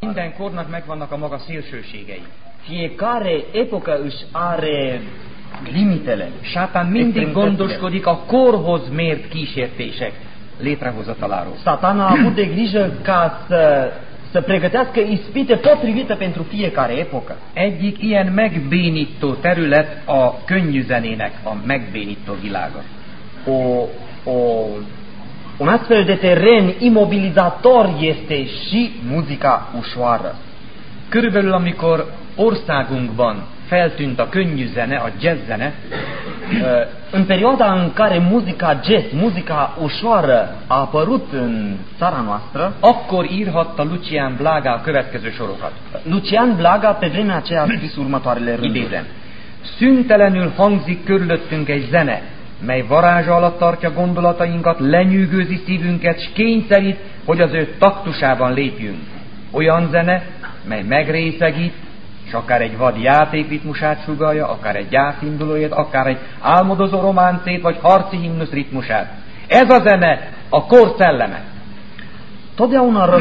Minden kornak megvannak a maga szélsőségei. Fiecare epocă își are limitele. Sátán mindig gondoskodik a korhoz mért kísértések létrehozataláról. Satan a avut de grijă ca să, să pregătească ispite potrivite pentru fiecare epocă. Egyik ilyen megbénító terület a könnyű zenének a megbénító világa. O, o, un astfel de teren imobilizator este și muzica ușoară. Körülbelül amikor országunkban feltűnt a könnyű zene, a jazz zene, În perioada în care muzica jazz, muzica ușoară a apărut în țara noastră, akkor írhatta Lucian Blaga a következő sorokat. Lucian Blaga pe vremea aceea a scris următoarele rânduri. Idézem. Szüntelenül hangzik körülöttünk egy zene, mely varázsa alatt tartja gondolatainkat, lenyűgözi szívünket, s kényszerít, hogy az ő taktusában lépjünk. Olyan zene, mely megrészegít, és akár egy vad játékritmusát sugalja, akár egy gyászindulóját, akár egy álmodozó románcét, vagy harci himnusz ritmusát. Ez a zene a kor szelleme.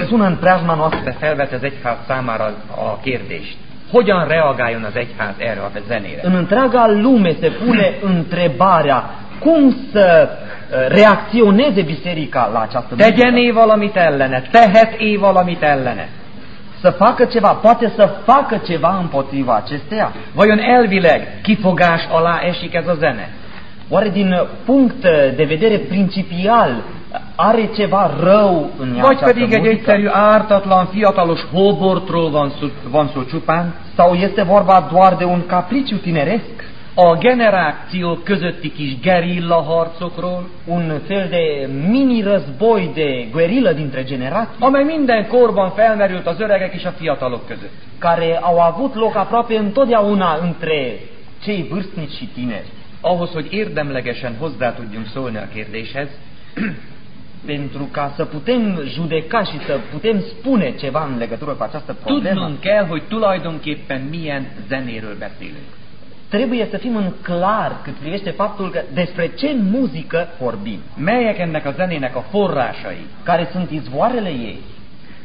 În preajma noastră De felvet az egyház számára a kérdést. Hogyan reagáljon az egyház erre a zenére? În întreaga lume se pune întrebarea cum să uh, reacționeze biserica la această muzică. Tegyen-e valamit ellene? Tehet-e valamit ellene? Să facă ceva, poate să facă ceva împotriva acesteia. Vajon elvileg kifogás alá esik ez a zene? Oare din punct de vedere principial are ceva rău în ea Vagy această pedig egy muzică? egyszerű ártatlan, fiatalos hóbortról van szó, van szó csupán? Sau este vorba doar de un capriciu tineresc? A generációk közötti kis gerilla harcokról, Un fel de mini-război de guerilă dintre generații amely minden korban felmerült az öregek és a fiatalok között. care au avut loc aproape întotdeauna între cei vârstnici și tineri. Ahhoz, hogy érdemlegesen hozzá tudjunk szólni a kérdéshez, Pentru ca să putem judeca și să putem spune ceva în legătură cu această problemă, tudnunk kell, hogy tulajdonképpen milyen zenéről beszélünk. Trebuie să fim în clar cât privește faptul că despre ce muzică vorbim, Melyek ennek a zenének a forrásai? care sunt izvoarele ei,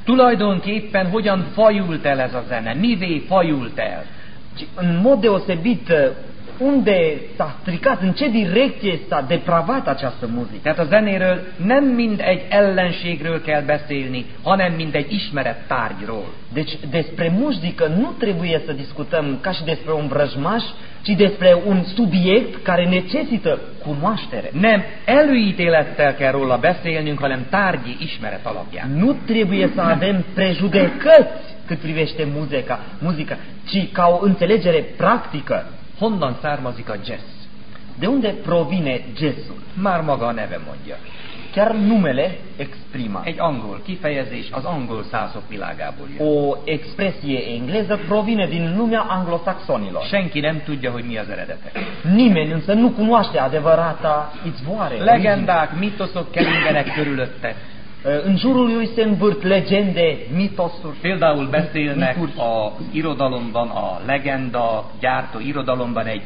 Tulajdonképpen hogyan fajult el ez a zene? Mivé fajult el? ci în mod deosebit unde s-a stricat, în ce direcție s-a depravat această muzică. Tehát a zenéről nem mind egy ellenségről kell beszélni, hanem mind egy ismerett tárgyról. Deci despre muzică nu trebuie să discutăm ca și despre un vrăjmaș, ci despre un subiect care necesită cunoaștere. Nem előítélettel kell róla beszélnünk, hanem tárgyi ismeret alapján. Nu trebuie să avem prejudecăți cât privește muzica, muzica, ci ca o înțelegere practică. Honnan származik a jazz? De unde provine jazzul? Már maga a neve mondja. Chiar numele exprimă. Egy angol kifejezés az angol szászok világából jön. O expresie engleză provine din lumea anglosaxonilor. Senki nem tudja, hogy mi az eredete. Nimeni însă nu cunoaște adevărata izvoare. Legendák, mitoszok keringenek körülötte. În jurul lui se învârt legende, mitosuri. Például beszélnek Mituri. az irodalomban, a legenda gyártó irodalomban egy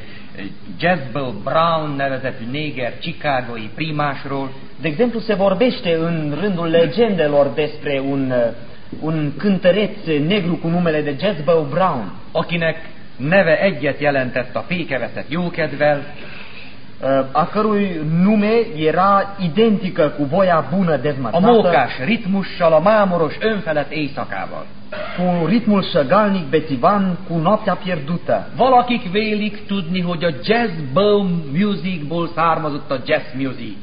Jezebel Brown nevezetű néger chicagói primásról, De exemplu, se vorbește în rândul legendelor despre un, uh, un cântăreț negru cu numele de Jezebel Brown, akinek neve egyet jelentett a fékeveszett jókedvel, a cărui nume era identică cu voia bună a dezmățată, mókás ritmussal, a mámoros önfelett éjszakával. cu ritmul șăgalnic bețivan, cu noaptea pierdută. Valakik vélik tudni, hogy a jazz boom musicból származott a jazz music.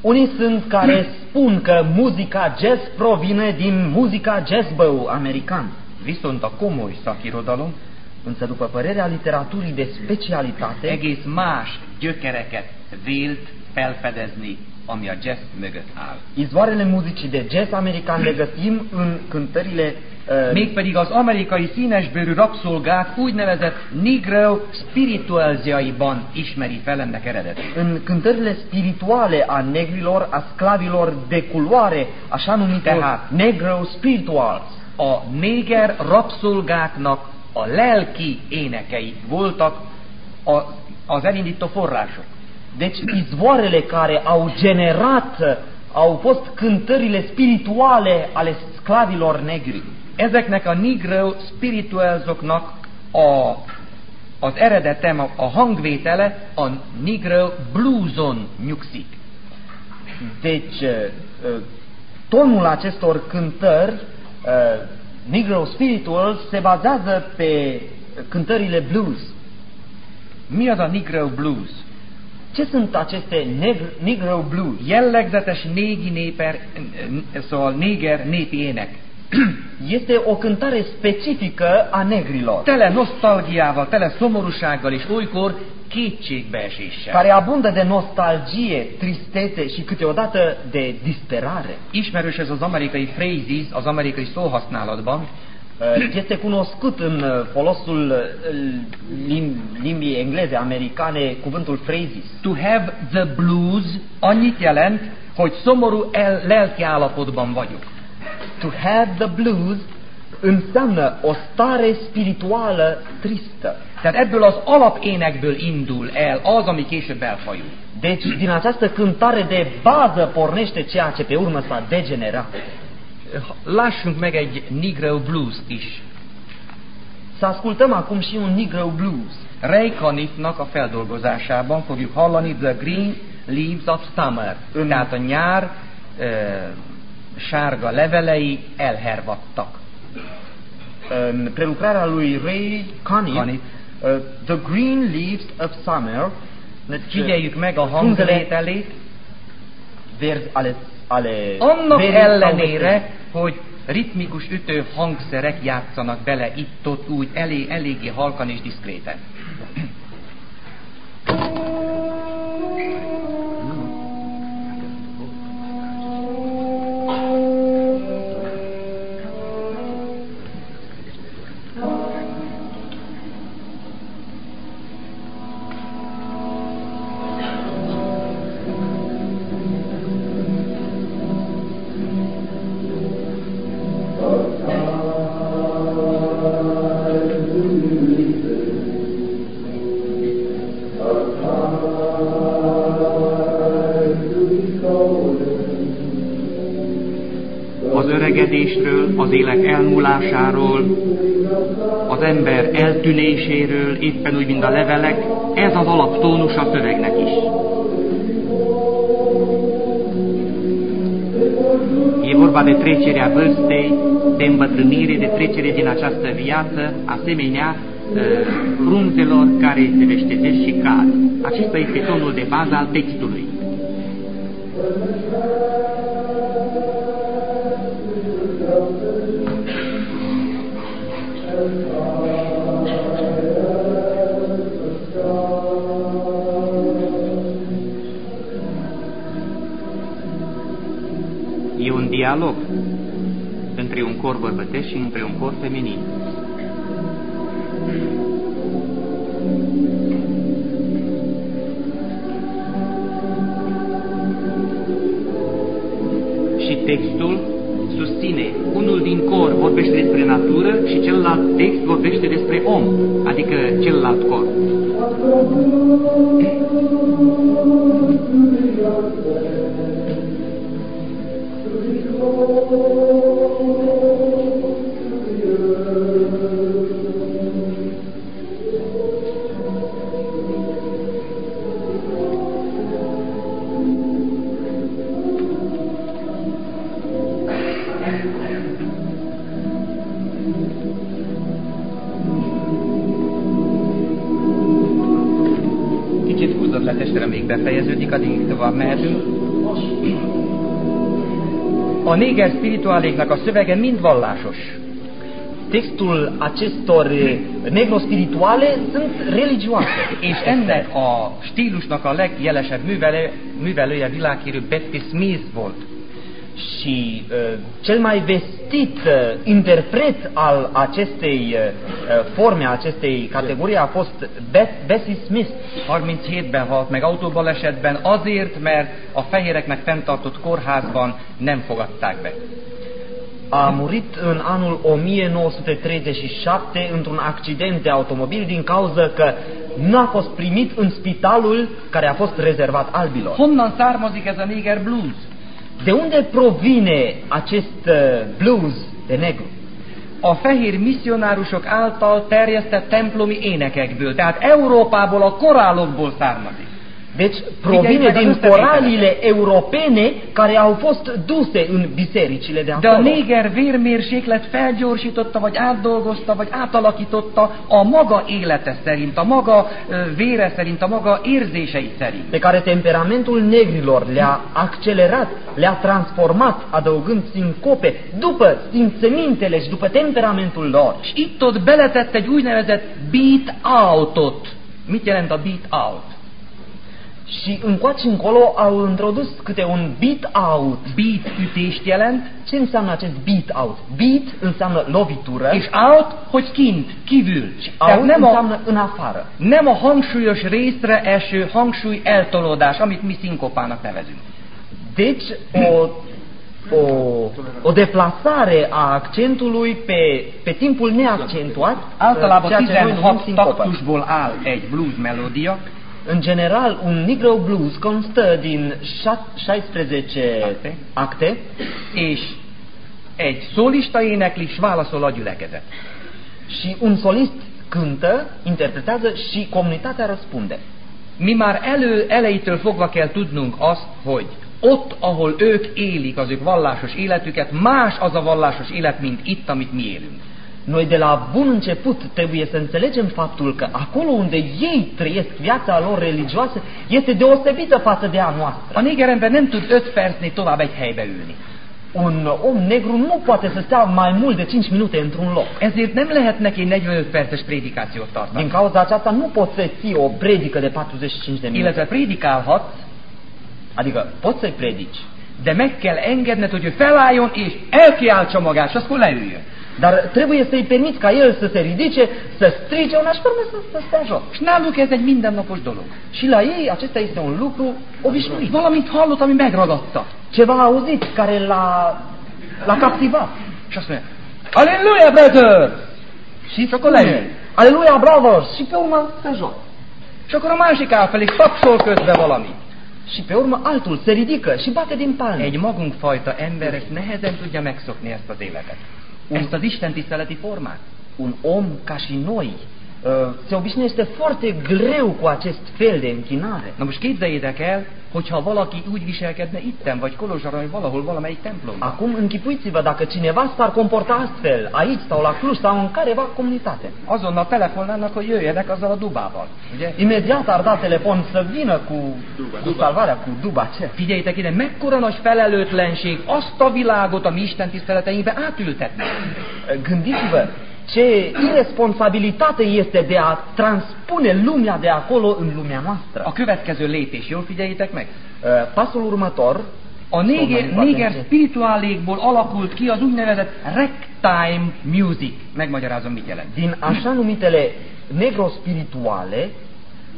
Unii sunt care spun că muzica jazz provine din muzica jazzbău american. Viszont a komoly szakirodalom Însă, după părerea literaturii de specialitate, egész más gyökereket vélt felfedezni, ami a jazz mögött áll. izvoarele muzicii de jazz american le găsim în cântările uh, Mégpedig az amerikai színesbőrű rabszolgák úgynevezett negro spiritualziaiban ismeri fel ennek eredetét. în cântările spirituale a negrilor, a sclavilor de culoare, așa numitor Tehát- negro spirituals. A néger rabszolgáknak a lelki énekei voltak a, az elindító források. Deci izvoarele care au generat, au fost cântările spirituale ale sclavilor negri. Ezeknek a Negro spiritualsoknak a, az eredetem, a, a hangvétele a Negro blueson nyugszik. Deci, tonul acestor cântări, Negro Spirituals, se bazează pe cântările blues. Mi az a Negro blues? Ce sunt aceste neg- Negro blues? Jellegzetes négi néper, szóval néger népi ének. Este o cântare specifică a negrilor, Tele nosztalgiával, tele szomorúsággal és olykor kétségbeeséssel. care abundă de nostalgie, tristețe și câteodată de disperare. Ismerős ez az amerikai phrases az amerikai szóhasználatban, Uh, Este cunoscut în uh, folosul uh, lim- limbii engleze, americane, cuvântul phrases. To have the blues annyit jelent, hogy szomorú el, lelki állapotban vagyok. To have the blues înseamnă o stare spirituală tristă. Tehát ebből az alapénekből indul el az, ami később elfajul. Deci, din această cântare de bază pornește ceea ce pe urmă s-a degenerat. Lássunk meg egy Negro blues is. Să ascultăm acum și un Negro Blues. Ray Conniffnak a feldolgozásában fogjuk hallani The Green Leaves of Summer. Ön- Tehát a nyár ö, sárga levelei elhervadtak. În prelucrarea lui Ray Conniff, Conniff. uh, The Green Leaves of Summer, Figyeljük meg a hangvételét, ale, ale annak ellenére, hogy ritmikus ütő hangszerek játszanak bele itt-ott úgy elég, eléggé halkan és diszkréten. Ember eltűnéséről, éppen úgy, mint a levelek, ez az alaptónus a szövegnek is. E vorba de trecerea vârstei, de îmbătrânire, de trecere din această viață, asemenea ă, frunzelor care se veștezesc și cad. Acesta este tonul de bază al textului. Dialog între un cor bărbătesc și între un cor feminin. Și textul susține, unul din cor vorbește despre natură și celălalt text vorbește despre om, adică celălalt cor. A néger spirituáléknak a szövege mind vallásos. Textul acestor eh, negro-spirituale sunt religioase. És ennek a stílusnak a legjelesebb művelő, művelője világhírű Betty Smith volt. Și uh, cel mai vestit uh, interpret al acestei uh, forme, a acestei categorii a fost Beth, Bessie Smith. 37-ben halt meg autóbalesetben azért, mert a fehéreknek fenntartott kórházban nem fogadták be. A murit în anul 1937 într-un accident de automobil din cauza că nu a fost primit în spitalul care a fost rezervat albilor. Honnan származik ez a néger blues? De unde provine acest uh, blues de negru? A fehér misszionárusok által terjesztett templomi énekekből, tehát Európából, a korálokból származik. Deci provine din coraliile europene care au fost duse în bisericile de De a acolo. néger vérmérséklet felgyorsította, vagy átdolgozta, vagy átalakította a maga élete szerint, a maga vére szerint, a maga érzései szerint. pe care temperamentul negrilor le-a accelerat, le-a transformat, adăugând sincope după simțămintele și după temperamentul lor. És itt ott beletett egy úgynevezett beat outot. Mit jelent a beat out? Și încoace încolo au introdus câte un beat out. Beat ütést jelent, Ce înseamnă acest beat out? Beat înseamnă lovitură és out, hogy kint, kívül. și Tehát out nem a, înseamnă în afară. nem a hangsúlyos részre eső hangsúly eltolódás, amit mi szinkopának nevezünk. Deci, o, o, o deplasare a accentului pe, pe timpul neaccentuat, Általában ceea ce noi numim 16 sincopă. taktusból áll egy blues melódia, În general, un Negro Blues constă din șa- 16 Acte. acte és egy szólista énekli, és válaszol a gyülekezet. și un solist cântă, interpretează și comunitatea răspunde. Mi már elő, elejétől fogva kell tudnunk azt, hogy ott, ahol ők élik az ők vallásos életüket, más az a vallásos élet, mint itt, amit mi élünk. Noi de la bun început trebuie să înțelegem faptul că acolo unde ei trăiesc viața lor religioasă este deosebită față de a A noastră. négerember nem tud öt percnél tovább egy helybe ülni. Un om negru nu poate să stea mai mult de 5 minute într-un loc. Ezért nem lehet neki 45 perces prédikációt tartani. Din cauza aceasta nu poți să ții o predică de 45 de minute. Illetve prédikálhatsz, Adică poți să-i predici, de meg kell engedned, hogy ő felálljon és elkiáltsa magát, és akkor leüljön. Dar trebuie să-i permiți ca el să se ridice, să strige un așa să, să stea jos. És náluk ez egy mindennapos dolog. Și la ei acesta este un lucru obișnuit. Valamit hallott, ami megragadta. Ceva auzit care l-a, l-a captivat. És azt mondja, Halleluja, brother! Și akkor leül. Aleluia, brothers! Și pe urmă se joc. És akkor a másik áll fel, és tapsol közbe valamit. Și pe urmă altul se ridică și bate din palme. Egy magunkfajta ember ezt nehezen tudja megszokni ezt az életet. un, să zici, forma un om ca noi, se obișnuiește foarte greu cu acest fel de închinare. Na most képzeljétek el, hogyha valaki úgy viselkedne itten, vagy Kolozsaron, vagy valahol valamelyik templomban. Acum închipuiți-vă dacă cineva s-ar comporta astfel, aici sau la Cluj sau în careva comunitate. Azonnal telefonálnak, hogy jöjjenek azzal a dubával. Ugye? Imediat ar da telefon să vină cu, cu salvarea, cu duba. Figyeljétek ide, mekkora nagy felelőtlenség azt a világot a mi Isten tiszteleteinkbe átültetni. Gândiți-vă ce irresponsabilitate este de a transpune lumea de acolo în lumea noastră. A következő lépés, jól figyeljétek meg? Uh, Pasul următor, A néger, néger spirituálékból alakult ki az úgynevezett ragtime music. Megmagyarázom, mit jelent. din așa numitele negro-spirituale,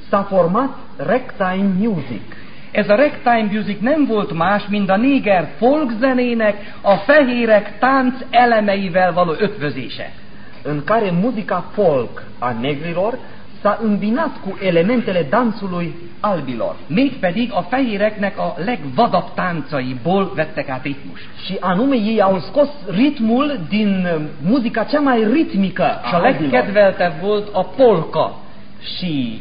s-a format ragtime music. Ez a ragtime music nem volt más, mint a néger folkzenének a fehérek tánc elemeivel való ötvözése. În care muzica folk a negrilor s-a îmbinat cu elementele dansului albilor. Mégpedig a fehéreknek a legvadabb táncaiból vettek át ritmus. Și anume ei au scos ritmul din uh, muzica cea mai ritmică És a a albilor. legkedveltebb volt a polka. Și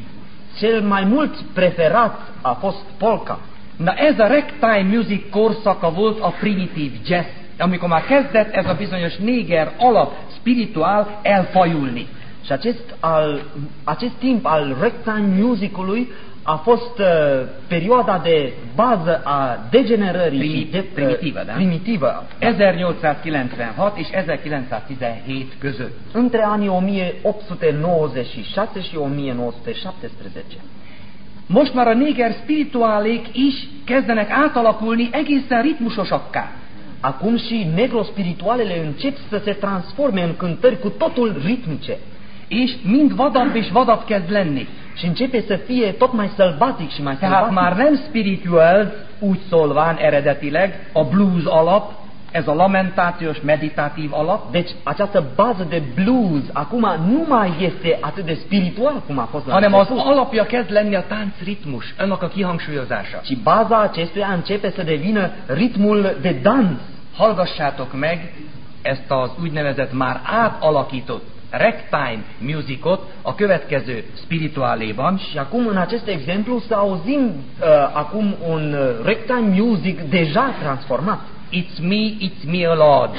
cel mai mult preferat a fost polka. Na ez a ragtime music korszaka volt a primitív jazz, amikor már kezdett ez a bizonyos néger alap spirituál elfajulni. Și acest, al, acest timp al ragtime musicului a fost uh, perioada de bază a degenerării Primi- și de, primitivă, da? primitivă 1896 és 1917 között. între anii 1896 și 1917. Most már a néger spirituálék is kezdenek átalakulni egészen ritmusosakká. Acum și negro-spiritualele încep să se transforme în cântări cu totul ritmice És mind vadabb és vadabb kezd lenni. și începe să fie tot mai sălbatic și mai Tehát sălbatic. már nem spiritual, úgy szólván eredetileg, a blues alap, ez a lamentációs, meditatív alap, Deci această bază de blues acum nu mai este atât de spiritual cum a fost la hanem az alapja kezd lenni a táncritmus, annak a kihangsúlyozása. ci baza acestuia începe să devină ritmul de dans. Hallgassátok meg ezt az úgynevezett már átalakított ragtime musicot a következő spirituáléban, Și acum, în acest exemplu, să auzim uh, acum un uh, ragtime music deja transformat. It's me, it's me, Lord.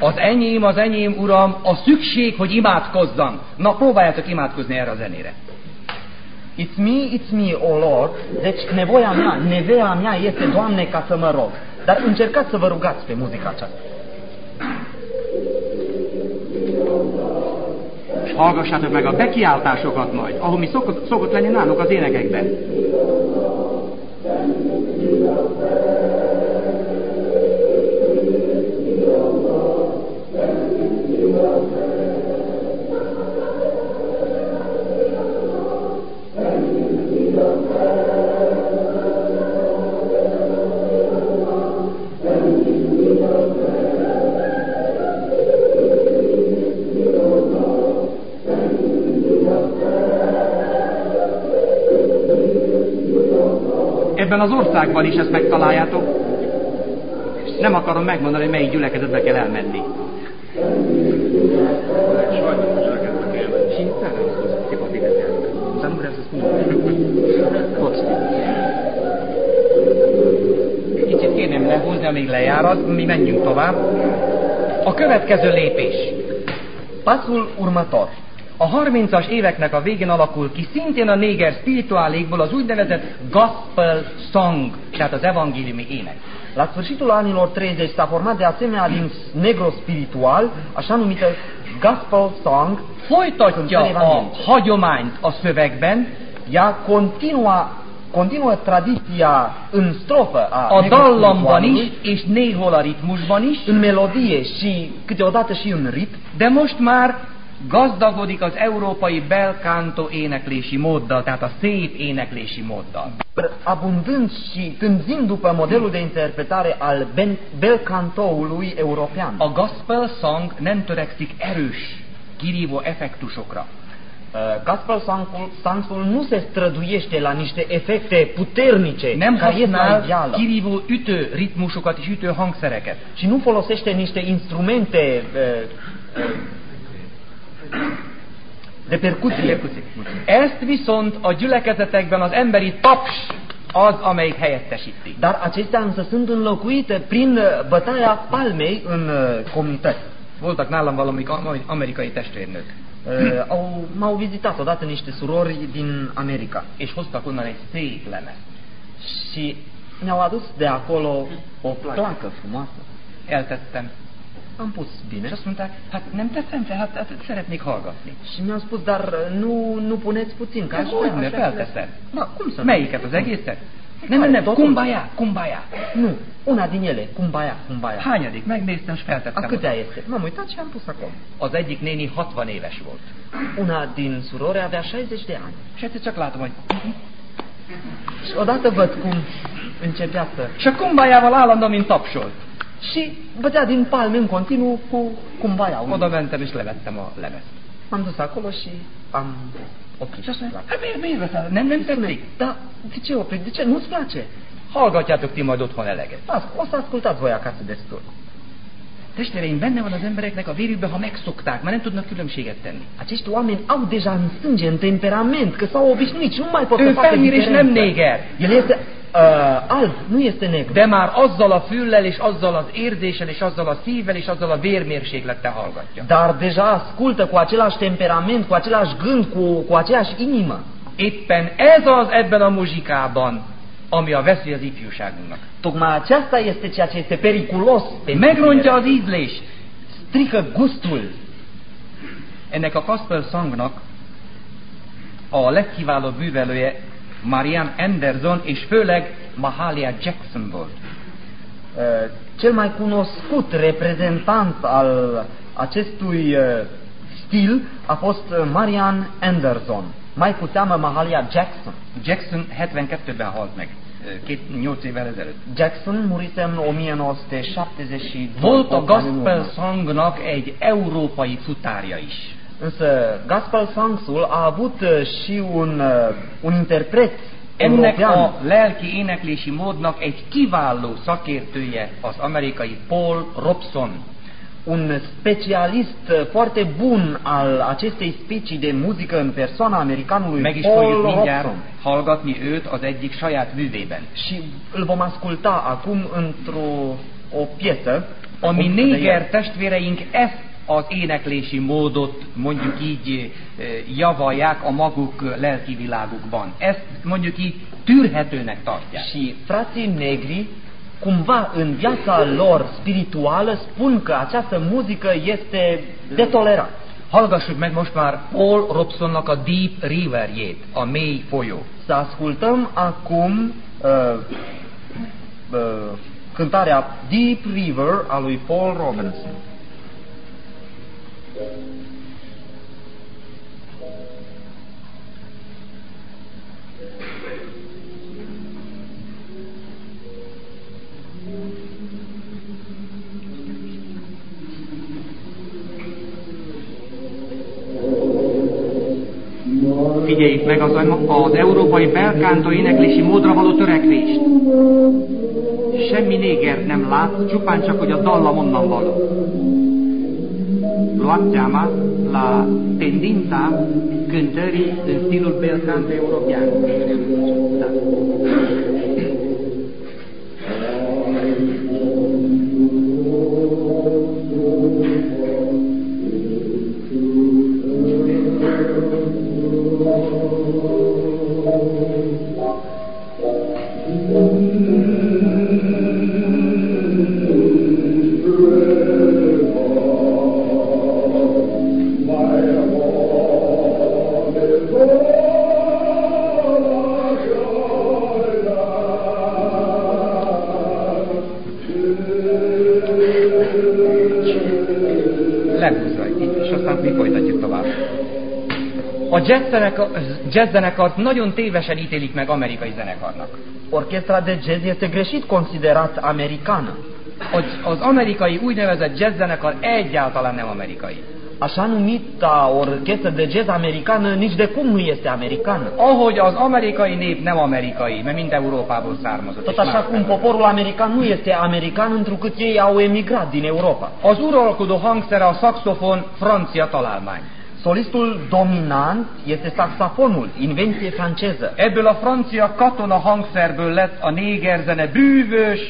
Az enyém, az enyém, Uram, a szükség, hogy imádkozzam. Na, próbáljátok imádkozni erre a zenére. It's me, it's me, O Lord. Deci nevoia mea, nevoia mea este, Doamne, ca să mă rog. Dar încercați să vă rugați pe muzica aceasta. És hallgassátok meg a bekiáltásokat majd, ahogy mi szokott, szokott lenni nálunk az énekekben. Megtaláljátok. Nem akarom megmondani, hogy melyik gyülekezetbe kell elmenni. Spus se poate găsească. Dar nu vreau să spun Tot știu. Kicsit kérném lehúzni, amíg lejárad, mi menjünk tovább. A következő lépés. Pasul următor. A 30-as éveknek a végén alakul ki szintén a néger spirituálékból az úgynevezett gospel song, tehát az evangéliumi ének. La sfârșitul anilor 30 s-a format de asemenea din negro spiritual, așa numită gospel song, Folytatja a hagyományt a szövegben, ea continua, continuă tradiția în strofă a a dallamban is, és néhol a ritmusban is, în melodie și câteodată și în ritm, de most már gazdagodik az európai belkánto éneklési móddal, tehát a szép éneklési móddal. abundând și tânzind după modelul de interpretare al ben, bel cantoului european. A gospel song nem törekszik erős, kirívó effektusokra. Uh, Gospel song-ul, songsul nu se străduiește la niște efecte puternice Nem care ies la használ iveală kirívó ütő ritmusokat és ütő hangszereket. și nu folosește niște instrumente uh, uh, de percuție. Ezt viszont a gyülekezetekben az emberi taps az, amelyik helyettesíti. Dar acestea însă sunt înlocuite prin uh, bătaia palmei în uh, comunități. Voltak nálam valami amerikai testvérnők, Uh, au, m-au vizitat odată niște surori din America és hoztak onnan egy szép lemez. și mi-au adus de acolo o placă frumoasă. Eltettem. Am pus bine És azt mondták, hát nem teszem fel, hát, hát szeretnék hallgatni. și mi-au spus, dar nu, nu puneți puțin, că aș hogy ne, vrea, aș vrea să le- felteszem. Da, cum să? Melyiket, az egészet? Nem, nem, nem, kumbaya, kumbaya. Nu, una din ele, Kumbaya, Kumbaya. Hányadik? Megnéztem, és A feltettem. câtea oda. este? M-am uitat și am pus acolo. Az egyik néni 60 éves volt. Una din surori avea 60 de ani. És egyszer csak látom, hogy... Și odată văd cum începea să... És a kumbájával állandóan, mint tapsolt. Și bătea din palme în continuu cu Kumbaya. Oda mentem, és levettem a lemezt. M-am dus acolo și am oprit. És azt mondja, hát miért, miért veszel? Nem, nem tetszik? Da, de ce oprit? De ce? Nu-ți place? Hallgatjátok ti majd otthon eleget. Las, o să ascultați voi acasă destul. Testvéreim, benne van az embereknek a vérükben, ha megszokták, már nem tudnak különbséget tenni. Acești oameni au deja în sânge, în temperament, că s-au obișnuit și nu mai pot Ő să facă fehér és nem diferență. néger. El este alb, nu este negru. De már azzal a füllel, és azzal az érzéssel, és azzal a szívvel, és azzal a vérmérséklettel hallgatja. Dar deja ascultă cu același temperament, cu același gând, cu, cu aceeași inimă. Éppen ez az ebben a muzsikában, ami a veszély az ifjúságunknak. Tocmai aceasta este ceea ce este periculos Megrontja az ízlés. strică gustul. Ennek a gospel songnak a legkiválóbb művelője Marian Anderson, és főleg Mahalia Jackson volt. Uh, Cel mai cunoscut reprezentant al acestui uh, stil a fost Marian Anderson, mai cu seamă Mahalia Jackson. Jackson 72-ben halt meg, két, 8 évvel ezelőtt. Jackson murise în 1972. Volt a gospel songnak egy európai futárja is. Însă Gospel Songsul a avut uh, și un, uh, un interpret Ennek a lelki éneklési módnak egy kiváló szakértője az amerikai Paul Robson. un specialist uh, foarte bun al acestei specii de muzică în persoana americanului Meg is Paul fogjuk mindjárt Robson. hallgatni őt az egyik saját művében. Și îl vom asculta acum într-o o piesă. Ami néger testvéreink ezt az éneklési módot mondjuk így eh, javalják a maguk lelki világukban. Ezt mondjuk így tűrhetőnek tartják. Și frații negri, cumva în viața lor spirituală, spun că această muzică este de tolerat. Hallgassuk meg most már Paul Robsonnak a Deep Riverjét, a mély folyó. Să ascultăm acum uh, uh, cântarea Deep River a lui Paul Robinson. Figyeljük meg az, az európai belkántó éneklési módra való törekvést. Semmi néger nem lát, csupán csak, hogy a dallam onnan való. Luați seama la tendința cântării în stilul belcanto european. Da. Jazz, zenekar, jazz zenekart nagyon tévesen ítélik meg amerikai zenekarnak. Orchestra de jazz este greșit considerat americană. Az, az amerikai úgynevezett jazz zenekar egyáltalán nem amerikai. Așa numita orchestră de jazz americană nici de cum nu este americană. Ahogy az amerikai nép nem amerikai, mert mind Európából származott. Tot așa cum poporul american nu este american întrucât ei au emigrat din Europa. Az uralkodó hangszere a szaxofon francia találmány. Solistul dominant este saxofonul, invenție franceză. Ebből a francia katona hangszerből lett a négerzene bűvös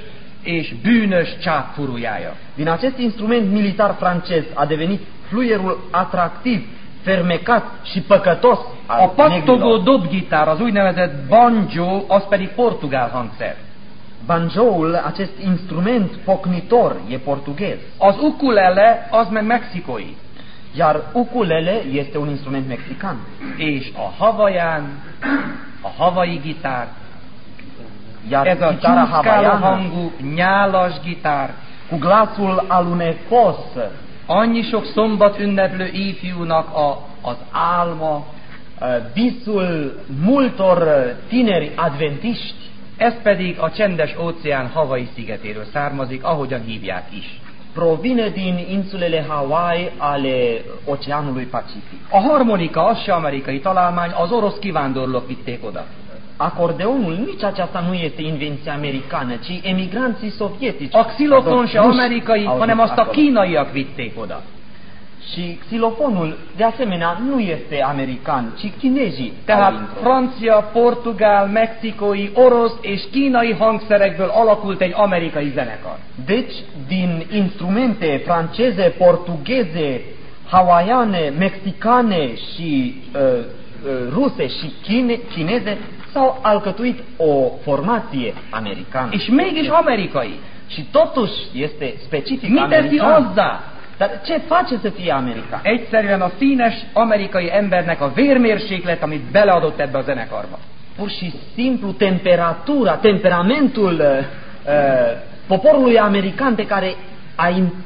és bűnös csápfurujája. Din acest instrument militar francez a devenit fluierul atractiv, fermecat și păcătos A pattogó dobgitár, az úgynevezett banjo, az pedig portugál hangszer. Banjoul, acest instrument pocnitor, e portughez. Az ukulele, az meg mexikói. Iar ukulele este un instrument mexican. És a havaján, a havai gitár, Iar ez a csúszkáló hangú, nyálas gitár, cu glasul alunecos, annyi sok szombat ünneplő ifjúnak a, az álma, visul multor tineri adventiști, ez pedig a csendes óceán havai szigetéről származik, ahogyan hívják is. Provine din insulele Hawaii ale Oceanului Pacific. A harmonika, az se amerikai találmány, az orosz kivándorlók vitték oda. Acordeonul, nici aceasta nu este invenție americană, ci emigranții sovietici. A xilofon se amerikai, hanem azt a kínaiak vitték oda. Și xilofonul, de asemenea, nu este american, ci chinezii. au Tehát introdus. francia, portugál, mexikói, orosz és kínai hangszerekből alakult egy amerikai zenekar. Deci, din instrumente franceze, portugheze, hawaiane, mexicane și uh, uh, ruse și chine, chineze s-au alcătuit o formație americană. És mégis amerikai. Și totuși este specific Mi teszi american. azzá? Dar ce face să fie american? Egyszerűen a színes amerikai embernek a vérmérséklet, amit beleadott ebbe a zenekarba. Pur și simplu temperatura, temperamentul uh, uh, poporului american pe care a im-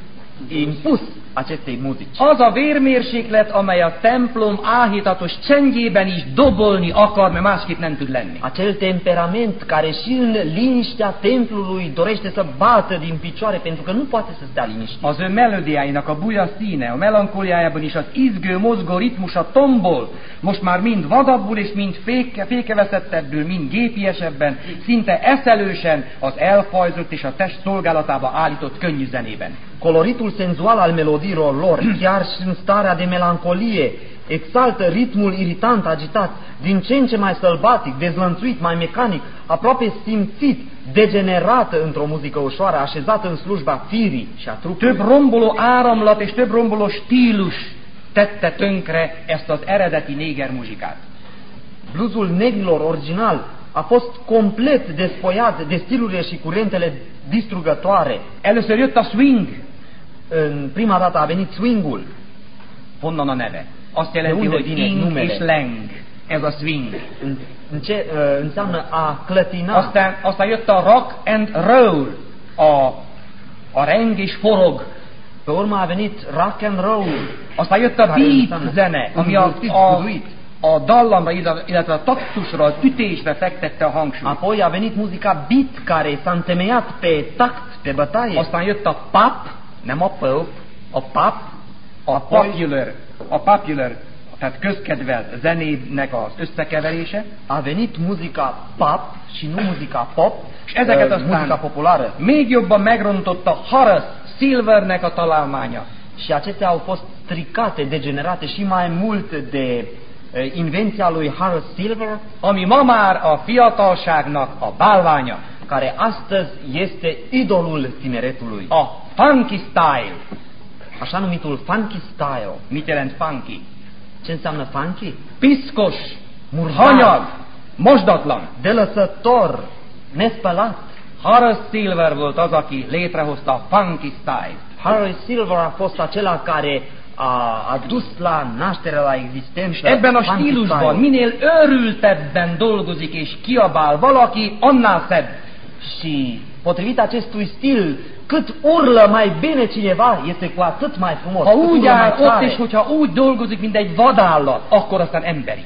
impus acestei muzici. Az a vérmérséklet, amely a templom áhítatos csendjében is dobolni akar, mert másképp nem tud lenni. Acel temperament care și în liniștea templului dorește să bată din picioare pentru că nu poate să stea liniștit. Az ő melódiáinak a buja színe, a melankóliájában is az izgő, mozgó ritmusa tombol, most már mind vadabbul és mind féke, fékeveszettebbül, mind gépiesebben, szinte eszelősen az elfajzott és a test szolgálatába állított könnyű zenében. Coloritul senzual al melodiilor lor, chiar și în starea de melancolie, exaltă ritmul iritant, agitat, din ce în ce mai sălbatic, dezlănțuit, mai mecanic, aproape simțit, degenerat într-o muzică ușoară, așezată în slujba firii și a trupului. Több romboló áramlat és több romboló stílus tette tönkre ezt az eredeti néger muzsikát. Bluesul negrilor original a fost complet despoiat de stilurile și curentele distrugătoare. Először jött a swing, În prima dată a venit swingul, honnan a neve. Azt jelenti, hogy vine ing numele? és leng. Ez a swing. în, în ce uh, înseamnă a clătina. Aztán, aztán jött a rock and roll, a, a reng és forog. Pe urmă a venit rock and roll. Aztán jött a beat zene, ami a, a, a dallamra, illetve a taktusra, az ütésre fektette a hangsúlyt. Apoi a venit muzica beat care s-a întemeiat pe tact, pe bătaie. Aztán jött a pop, nem a pop, a pop, a Apoi- popular, a popular, tehát közkedvelt zenének az összekeverése, A venit muzica pop și nu muzica pop, És ezeket uh, aztán- muzica populară. még jobban megrontotta Horace Silvernek a találmánya. Și acestea au fost stricate, degenerate și mai mult de uh, invenția lui Harold Silver, ami ma már a fiatalságnak a bálványa, care astăzi este idolul tineretului. a funky style. Așa numitul funky style. Mit jelent funky? Ce înseamnă funky? Piszkos, Murdar, hanyag, mosdatlan. delăsător, nespălat. Horace Silver volt az, aki létrehozta a funky style. Harry Silver a fost acela care a adus la naștere, la existență Ebben a stílusban minél őrültebben dolgozik és kiabál valaki, annál szebb. Și potrivit acestui stil, cât urlă mai bine cineva, este cu atât mai frumos. Ha úgy áll ott, és hogyha úgy dolgozik, mint egy vadállat, akkor aztán emberi.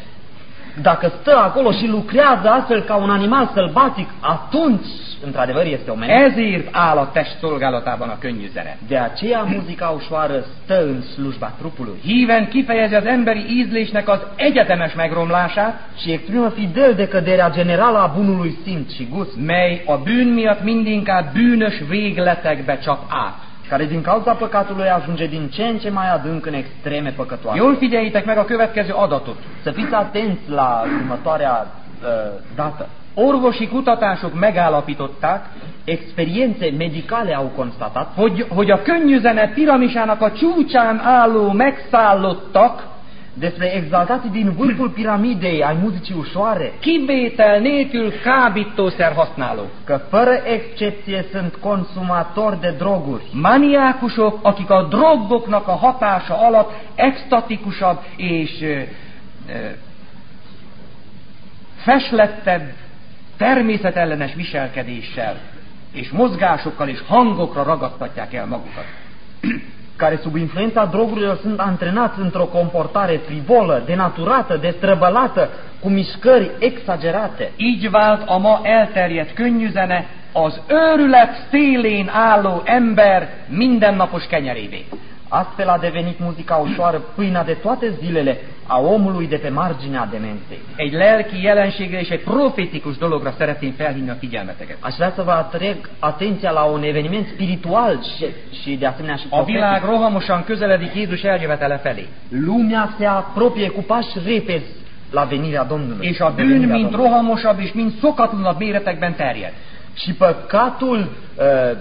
Dacă stă acolo și lucrează astfel ca un animal sălbatic, atunci, într-adevăr, este omenesc. Ezért áll a test szolgálatában a könnyű zene. De aceea muzica ușoară stă în slujba trupului Híven kifejezi az emberi ízlésnek az egyetemes megromlását, și exprimă fidel decăderea generală a bunului simț și gust, mely a bűn miatt mindinkább bűnös végletekbe csap át. Care din cauza păcatului ajunge din ce în ce mai adânc în extreme păcătoase. Jól figyeljétek meg a következő adatot. Să fiți atenți la următoarea uh, dată. Orvosi kutatások megállapították, Experiențe medicale au constatat hogy, hogy a könnyű zene piramisának a csúcsán álló megszállottak despre exaltații din vârful piramidei ai muzicii ușoare, kivétel nélkül kábítószer használók. că fără excepție sunt consumatori de droguri. Maniákusok, akik a drogoknak a hatása alatt extatikusabb és ö, ö, feslettebb, természetellenes viselkedéssel és mozgásokkal és hangokra ragadtatják el magukat. care sub influența drogurilor sunt antrenați într-o comportare frivolă, denaturată, destrăbălată, cu mișcări exagerate. Így vált a ma elterjedt könnyűzene az őrület szélén álló ember mindennapos kenyerévé. Astfel a devenit muzica ușoară pâinea de toate zilele a omului de pe marginea demenței. Egy lelki jelenségre és egy profétikus dologra szeretném felhívni a figyelmeteket. Aș vrea să vă atrag atenția la un eveniment spiritual și, și de asemenea și A világ profetic. rohamosan közeledik Jézus eljövetele felé. Lumea se apropie cu pași repezi la venirea Domnului. És a de bűn venirea mind Domnului. rohamosabb és mind szokatlanabb méretekben terjed. Și păcatul uh,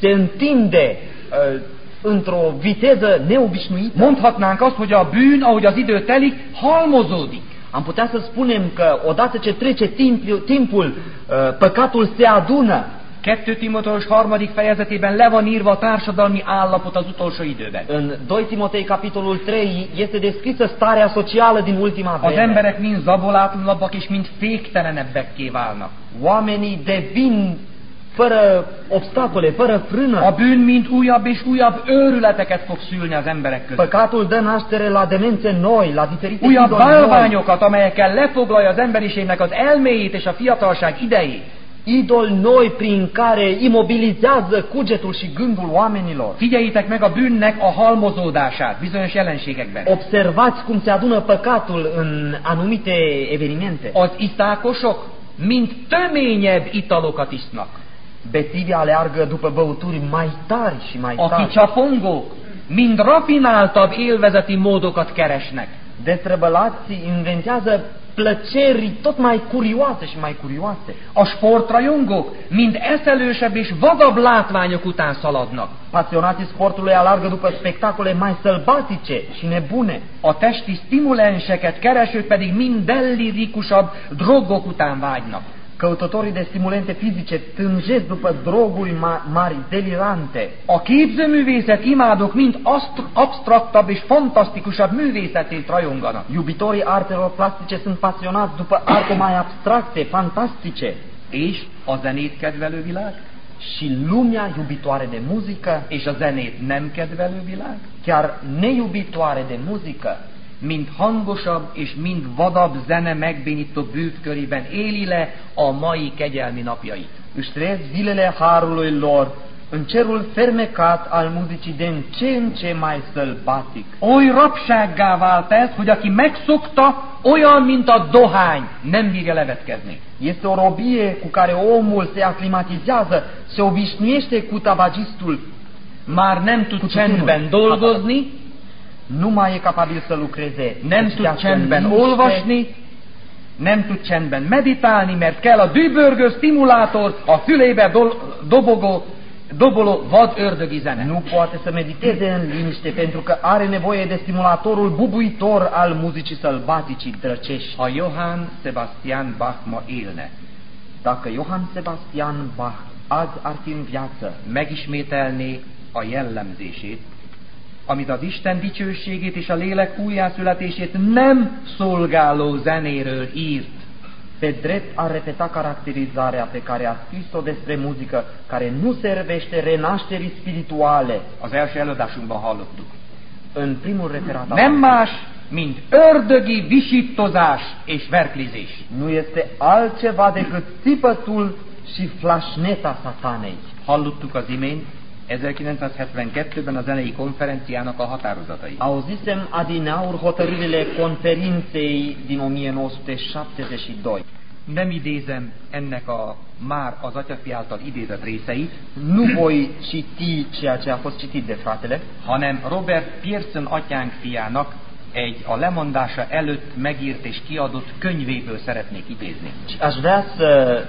se întinde uh, într-o viteză neobișnuită. Mondhatnánk azt, hogy a bűn, ahogy az idő telik, halmozódik. Am putea să spunem că odată ce trece timpul, timpul uh, păcatul se adună. 2 Timoteus harmadik fejezetében le van írva a társadalmi állapot az utolsó időben. În 2 Timotei, capitolul 3, este descrisă starea socială din ultima Az vreme. emberek mind zabolátlanabbak és mind féktelenebbekké válnak. Oamenii devin fără obstacole, fără frână. A bűn mind újabb és újabb őrületeket fog szülni az emberek között. Păcatul dă naștere la demențe noi, la diferite Újabb bálványokat, amelyekkel lefoglalja az emberiségnek az elméjét és a fiatalság idejét. idoli noi prin care imobilizează cugetul și gândul oamenilor. Figyeljétek meg a bűnnek a halmozódását bizonyos jelenségekben. Observați cum se adună păcatul în anumite evenimente. Az iszákosok mind töményebb italokat isznak. Bețivii aleargă după băuturi mai tari și mai tari. kicsapongók mind rafináltabb élvezeti módokat keresnek. Destrăbălații inventează plăceri tot mai curioase și mai curioase. A sportrajongók mind eszelősebb és vadabb látványok után szaladnak. Pasionații sportului alargă după spectacole mai sălbatice și nebune. A testi stimulenseket keresők pedig mind dellirikusabb drogok után vágynak. Căutătorii de stimulente fizice tânjesc după droguri ma- mari, delirante. A képzőművészet imádók mind asztr- absztraktabb és fantasztikusabb művészetét rajonganak. Iubitorii artelor plastice sunt pasionați după arte mai abstracte, fantastice. És a zenét kedvelő világ? Și lumea iubitoare de muzică, És a zenét nem kedvelő világ? chiar neiubitoare de muzică, Mind hangosabb és mind vadabb zene megbénító bűvkörében éli le a mai kegyelmi napjait. își trăiesc zilele harului lor în cerul fermecat al muzicii de în ce în ce mai sălbatic. Oly rabsággá vált ez, hogy aki megszokta, olyan, mint a dohány, nem bírja levetkezni. Este o robie cu care omul se aclimatizează, se obișnuiește cu tabagistul, Már nem tud csendben dolgozni, nu mai e capabil să lucreze, nem tud csendben olvasni, nem tud csendben meditálni, mert kell a dübörgő stimulátor, a fülébe dol- dobogó, doboló vad ördögi zene. Nu poate să mediteze în liniște pentru că are nevoie de stimulatorul bubuitor al muzicii sălbaticii drăcești. Ha Johann Sebastian Bach ma élne, Dacă Johann Sebastian Bach azi ar fi în viață, megismételné a jellemzését, amit az Isten dicsőségét és a lélek újjászületését nem szolgáló zenéről írt. pe drept ar repeta caracterizarea pe care a scris-o despre muzică, care nu servește renașterii spirituale. Az első előadásunkban hallottuk. În primul referat Nem más, mint ördögi visítozás és verklizés. nu este altceva decât țipătul și flașneta satanei. Hallottuk az imént 1972-ben a zenei konferenciának a határozatai. Auzisem adineaur hotărârile conferinței din 1972. Nem idézem ennek a már az atyafi által idézett részeit, Nu voi citi ceea ce a fost citit de fratele, hanem Robert Pearson atyánk fiának egy a lemondása előtt megírt és kiadott könyvéből szeretnék idézni. Aș vrea să,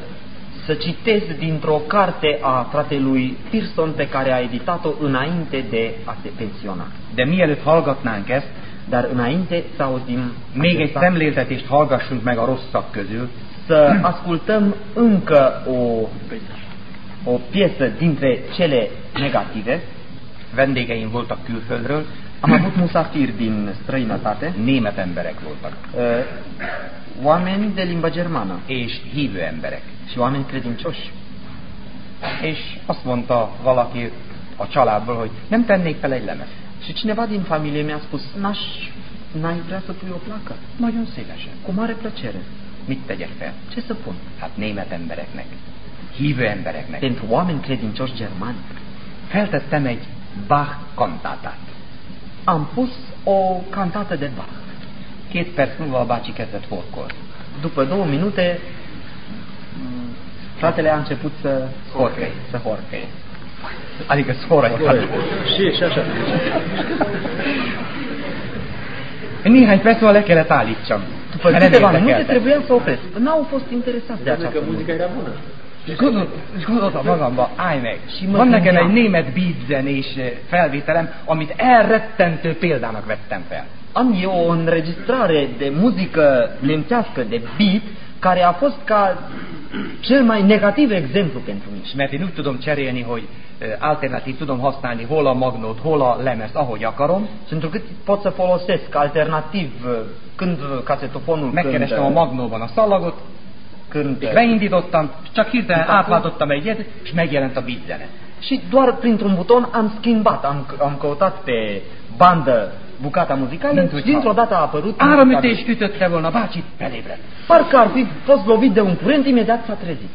să citez dintr-o carte a fratelui Pearson pe care a editat-o înainte de a se pensiona. De mielőtt hallgatnánk ezt, Dar înainte să auzim még egy szemléltetést hallgassunk meg a rosszak közül. să ascultăm încă o, o piesă dintre cele negative. Vendégeim voltak külföldről, Am avut musafiri din străinătate, német emberek voltak, uh, oameni de limbă germană és hívő emberek. Și oameni credincioși. És azt mondta valaki a családból, hogy nem tennék fel egy lemezt. Și cineva din familie mi-a spus, N-aș, n-ai vrea să pui o placă? Nagyon szívesen. Cu mare plăcere. Mit tegyek fel? Ce să pun? Hát német embereknek, hívő embereknek. Pentru oameni credincioși germani. Feltettem egy Bach kantátát. Am pus o cantată de Bach. Két perc múlva a bácsi kezdett horkolni. După două minute, fratele a început să Horkei. să horkei. Adică szórakozhat. Și, și așa. Néhány perc múlva le kellett állítsam. După Mert nem câteva minute érdekeltek. trebuia să opresc. N-au fost interesați de această muzică. És gondol- és gondoltam magamba, állj meg, Și mă van nekem gândeam. egy német beatzenés felvételem, amit elrettentő példának vettem fel. Am eu o înregistrare de muzică nemțească, de beat, care a fost ca cel mai negativ exemplu pentru mine. Mert én úgy tudom cserélni, hogy alternatív tudom használni hol a magnót, hol a lemezt, ahogy akarom, Și întrucât pot să folosesc alternativ când casetofonul, când, megkerestem a magnóban a szalagot, când beindítottam, csak hirtelen átváltottam egyet, és megjelent a beatzene. și doar printr-un buton am schimbat, am, am căutat pe bandă bucata muzicală Mint și hogyha dintr-o dată a apărut Áramütés ütötte volna, bácsi felébredt. Parcă ar fi fost lovit de un curent, imediat s-a trezit.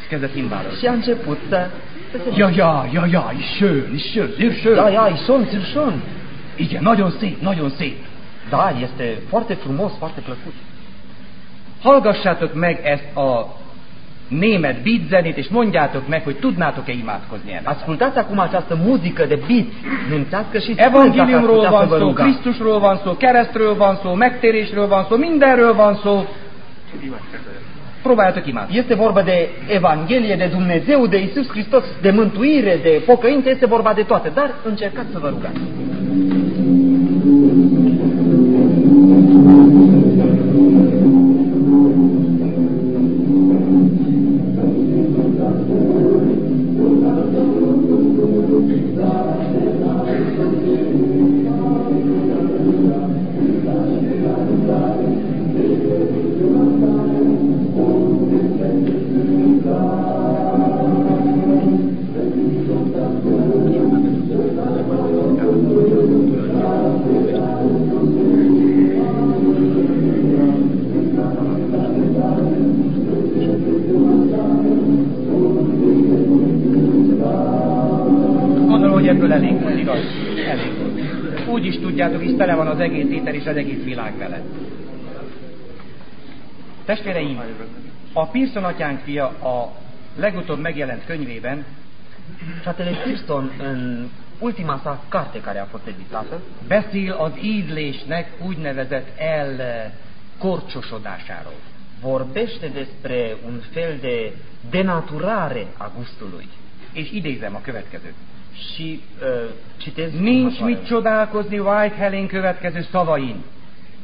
És kezdett imbálni. Și a început să... să se... Ja, ja, ja, ja, is schön, is schön, is schön. Da, ia, ison, țirșon. Igen, nagyon szép, nagyon szép. Da, este foarte frumos, foarte plăcut. Hallgassátok meg ezt a német beat zenét, és mondjátok meg, hogy tudnátok-e imádkozni ennek. Ascultați acum această muzică de beat nemțească și Evangéliumról van szó. Krisztusról van szó, keresztről van szó, megtérésről van szó, mindenről van szó. Próbáljatok imádkozni. Este vorba de Evanghelie, de Dumnezeu, de Isus Hristos, de mântuire, de pocăință, este vorba de toate. Dar încercați să vă rugați. És az egész világ vele. Testvéreim, a Pearson atyánk fia a legutóbb megjelent könyvében Fratele Pearson, în ultima sa carte care a fost editată, beszél az ízlésnek úgynevezett el korcsosodásáról. vorbește despre un fel de denaturare a gustului. És idézem a következőt. Și uh, citez Nincs mit csodálkozni White Helen következő szavain.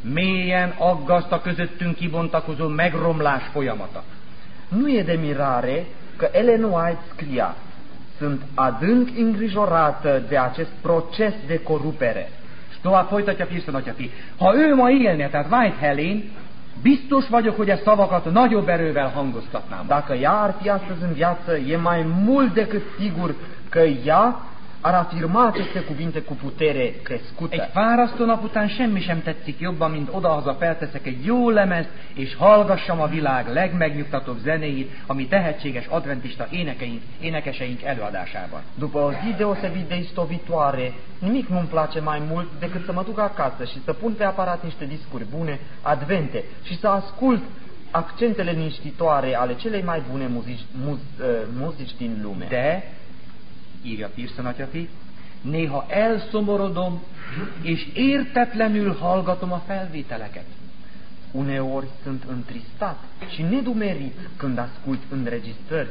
Mélyen aggaszt a közöttünk kibontakozó megromlás folyamata. Nu e de mirare că Ellen White scria Sunt adânc îngrijorată de acest proces de corupere. És tovább folytatja Pearson atyafi. Ha ő ma élne, tehát White Helen, biztos vagyok, hogy e szavakat nagyobb erővel hangoztatnám. Dacă ea ar fi astăzi în viață, e mai mult decât sigur că ea ar afirma aceste cuvinte cu putere Egy crescută. fárasztó nap után semmi sem tetszik jobban, mint odahaza felteszek egy jó lemezt, és hallgassam a világ legmegnyugtatóbb zenéit, ami tehetséges adventista énekeink, énekeseink előadásában. După o zi deosebit de istovitoare, nimic nu-mi place mai mult decât să mă duc acasă și să pun pe aparat niște discuri bune, advente, și să ascult accentele liniștitoare ale celei mai bune muzici, muz, uh, muzici din lume. De, írja Pearson atyafi, néha elszomorodom, és értetlenül hallgatom a felvételeket. Uneori sunt întristat și nedumerit când ascult înregistrări,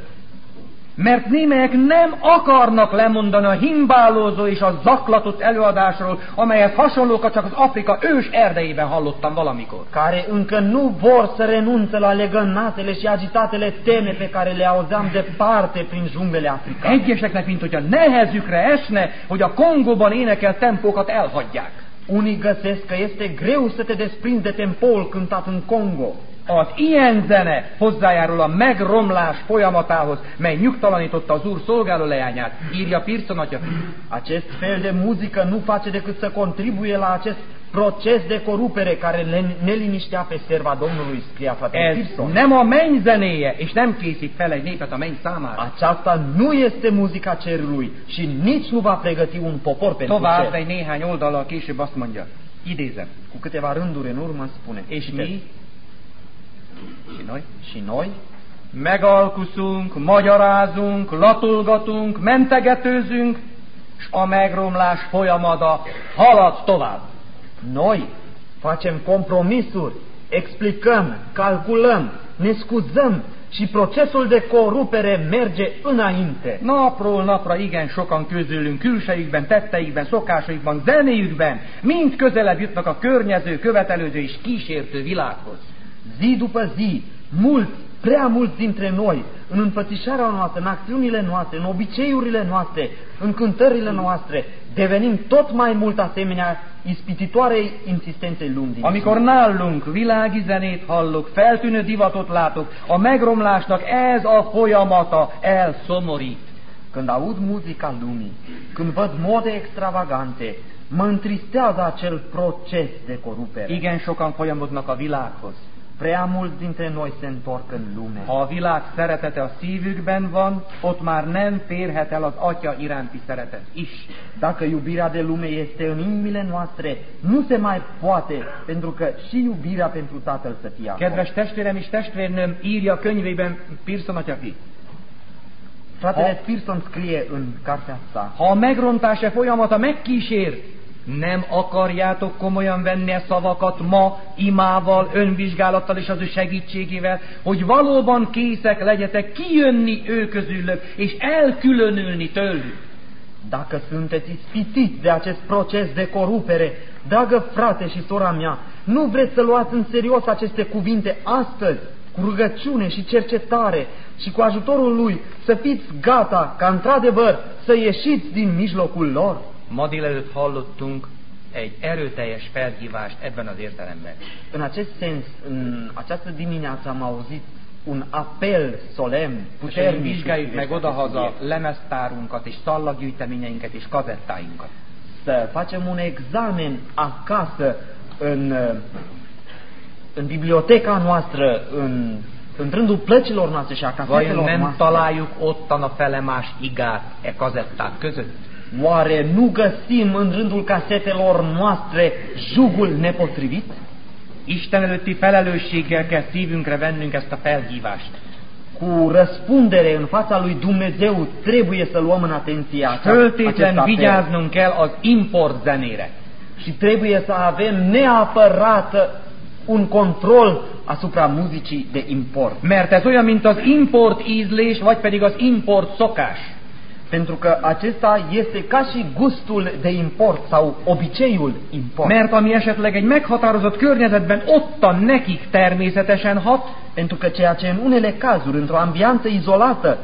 Mert némelyek nem akarnak lemondani a himbálózó és a zaklatott előadásról, amelyet hasonlókat csak az Afrika ős erdeiben hallottam valamikor. care încă nu vor să renunțe la legănatele și agitatele teme pe care le auzeam departe prin junglele africane. Egyeseknek, mint hogyha nehezükre esne, hogy a Kongóban énekelt tempókat elhagyják. Unii găsesc că este greu să te desprinzi de tempoul cântat în Congo. Az ilyen zene hozzájárul a megromlás folyamatához, mely nyugtalanította az Úr szolgáló leányát, írja Pearson atya. Acest fel de muzică nu face decât să contribuie la acest proces de corupere care ne liniștea pe serva Domnului, scria fratele Ez Pearson. nem a menny zenéje, és nem készít fel egy népet a menny számára. Aceasta nu este muzica cerului și nici nu va pregăti un popor pentru Tovább cer. egy néhány oldallal később azt mondja, idézem, Cu câteva rânduri în urmă spune, és mi, és noi, și noi megalkuszunk, magyarázunk, latolgatunk, mentegetőzünk, és a megromlás folyamata halad tovább. Noi facem compromisuri, explicăm, calculăm, ne scuzăm și procesul de corupere merge înainte. Napról napra igen sokan közülünk külsejükben, tetteikben, szokásaikban, zenéjükben, mind közelebb jutnak a környező, követelőző és kísértő világhoz. Zi după zi, mulți, prea mulți dintre noi, în înfățișarea noastră, în acțiunile noastre, în obiceiurile noastre, în cântările noastre, devenim tot mai mult asemenea ispititoarei insistenței lumii. din Amikor zi. nálunk világi zenét hallok, feltűnő divatot látok, a megromlásnak ez a folyamata elszomorít. Când aud muzica lumii, când văd mode extravagante, mă întristează acel proces de corupere. Igen sokan folyamodnak a világhoz. Prea mulți dintre noi se întorc în lume. Ha a világ szeretete a szívükben van, ott már nem férhet el az Atya iránti szeretet is. Dacă iubirea de lume este în inimile noastre, nu se mai poate, pentru că și iubirea pentru Tatăl să fie acolo. Kedves testvérem és testvérnőm, írja könyvében Pearson atyafi. Fratele Pearson scrie în cartea sa, Ha a megrontása folyamata megkísér, nem akarjátok komolyan venni a szavakat ma, imával, önvizsgálattal és az ő segítségével, hogy valóban készek legyetek kijönni ő közülök, és elkülönülni tőlük. Dacă sunteți ispitiți de acest proces de corupere, dragă frate și sora mea, nu vreți să luați în serios aceste cuvinte astăzi, cu rugăciune și cercetare și cu ajutorul lui să fiți gata ca într-adevăr să ieșiți din mijlocul lor? Ma délelőtt hallottunk egy erőteljes felhívást ebben az értelemben. În acest sens, în această dimineață am auzit un apel solemn, puternic. vizsgáljuk meg odahaza lemeztárunkat és szallaggyűjteményeinket és kazettáinkat. Să facem un examen acasă în, în biblioteca noastră, în, în rândul plăcilor noastre și a Vajon casetelor nem noastre. találjuk ottan a felemás igát e kazetták között? Oare nu găsim în rândul casetelor noastre jugul nepotrivit? Isten előtti felelősséggel kell szívünkre vennünk ezt a felhívást. Cu răspundere în fața lui Dumnezeu trebuie să luăm în atenție acea- acest Föltétlen apel. vigyáznunk kell az import zenére. Și trebuie să avem neapărat un control asupra muzicii de import. Mert ez olyan, mint az import ízlés, vagy pedig az import szokás. Pentru că acesta este ca și gustul de import sau obiceiul import. Mert ami esetleg egy meghatározott környezetben ottan nekik természetesen hat, Pentru că ceea ce în unele cazuri, într-o ambianță izolată,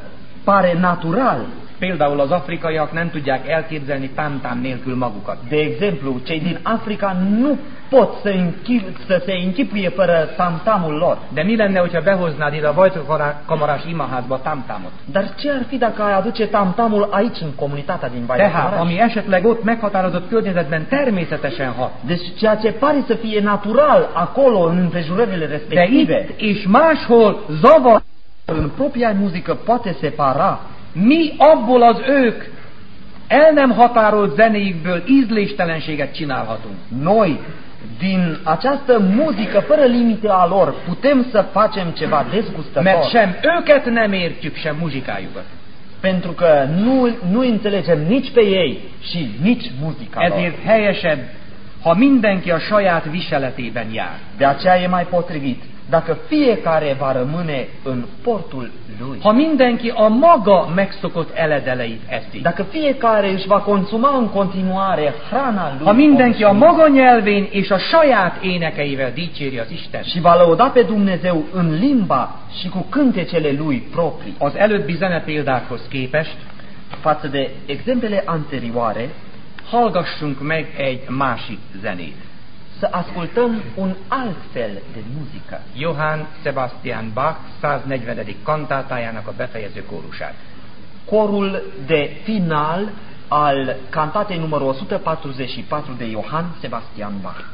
pare natural, például az afrikaiak nem tudják elképzelni támtám nélkül magukat. de exemplu, cei din Africa nu pot să, închi- să se închipuie fără tamtamul lor. De mi lenne, hogyha behoznád ide a Vajtokamarás imaházba támtámot? Dar ce ar fi dacă ai aduce tamtamul aici, în comunitatea din Tehát, Vajdahuara? ami esetleg ott meghatározott környezetben természetesen hat, Deci ceea ce pare să fie natural acolo, în împrejurările de respective, itt és máshol zavar, în propria muzică poate separa mi abból az ők el nem határolt zenéjükből ízléstelenséget csinálhatunk. Noi, din această muzică fără limite a lor, putem să facem ceva Mert dezgustător. sem őket nem értjük, sem muzsikájukat. Pentru că nu, nu înțelegem nici pe ei și nici muzica lor. Ezért helyesebb, ha mindenki a saját viseletében jár. De aceea e mai potrivit dacă fiecare va rămâne în portul lui. Ha mindenki a maga megszokott eledeleit eszi. Dacă fiecare își va consuma în continuare hrana lui Ha mindenki a maga nyelvén és a saját énekeivel dicséri az Isten. și va lăuda pe Dumnezeu în limba și cu cântecele lui proprii, Az előbbi zenepéldákhoz képest față de exemplele anterioare, hallgassunk meg egy másik zenét. Să ascultăm un alt fel de muzică. Johann Sebastian Bach 140. kantátájának a befejező kórusát. Corul de final al cantatei numărul 144 de Johann Sebastian Bach.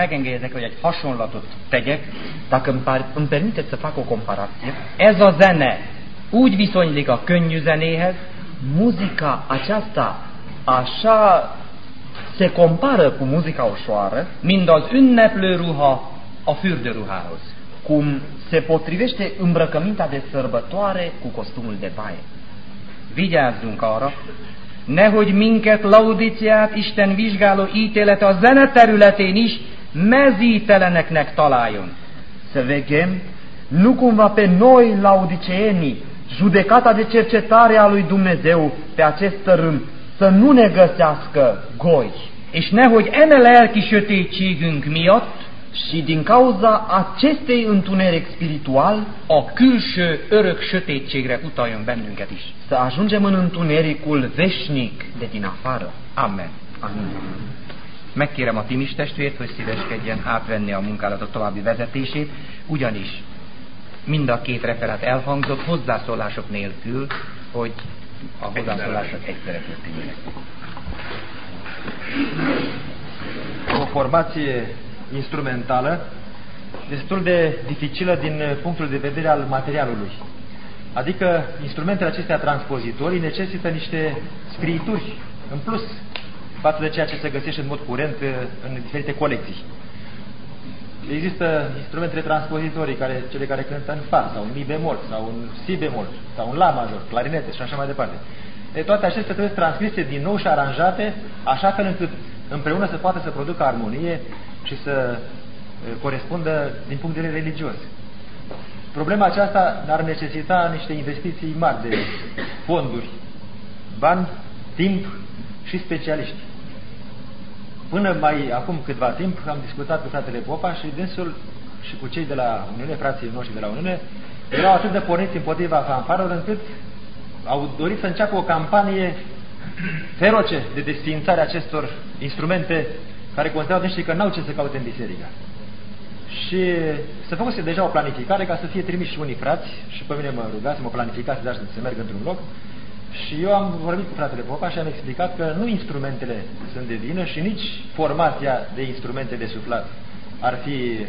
Ha megengedek, hogy egy hasonlatot tegyek, Dacă îmi, par, îmi ez a zene úgy viszonylik a könnyű zenéhez, muzica aceasta așa se compară cu muzica ușoară, mint az ünneplő ruha a fürdőruhához. cum se potrivește îmbrăcămintea de sărbătoare cu costumul de baie. Vigyázzunk arra, nehogy minket Laudiciát Isten vizsgáló ítélete a zene területén is mezíteleneknek találjon. Să veghem nu cumva pe noi, laudiceenii, judecata de cercetare a lui Dumnezeu pe acest tărâm, să nu ne găsească goi. És nehogy eme lelki sötétségünk miatt Și din cauza acestei întuneric spiritual, a külső örök sötétségre utaljon bennünket is. să ajungem în întunericul veșnic de din afară. Amen. Amin. Megkérem a Timis testvért, hogy szíveskedjen átvenni a munkálatok további vezetését, ugyanis mind a két referát elhangzott hozzászólások nélkül, hogy a hozzászólások egyszerre történjenek. o formație instrumentală destul de dificilă din punctul de vedere al materialului. Adică instrumentele acestea transpozitorii necesită niște scriituri în plus față de ceea ce se găsește în mod curent uh, în diferite colecții. Există instrumentele transpozitorii, care, cele care cântă în fa, sau în mi bemol, sau în si bemol, sau în la major, clarinete și așa mai departe. E, toate acestea trebuie transmise din nou și aranjate, așa fel încât împreună să poată să producă armonie și să e, corespundă din punct de vedere religios. Problema aceasta ar necesita niște investiții mari de fonduri, bani, timp și specialiști. Până mai acum câtva timp am discutat cu fratele Popa și dânsul și cu cei de la Uniune, frații noștri de la Uniune, erau atât de porniți împotriva fanfarelor încât au dorit să înceapă o campanie feroce de desființare a acestor instrumente care considerau niște că n-au ce să caute în biserică. Și se făcuse deja o planificare ca să fie trimiși unii frați și pe mine mă ruga să mă planificați, dar să merg într-un loc. Și eu am vorbit cu fratele Popa și am explicat că nu instrumentele sunt de vină și nici formația de instrumente de suflat ar fi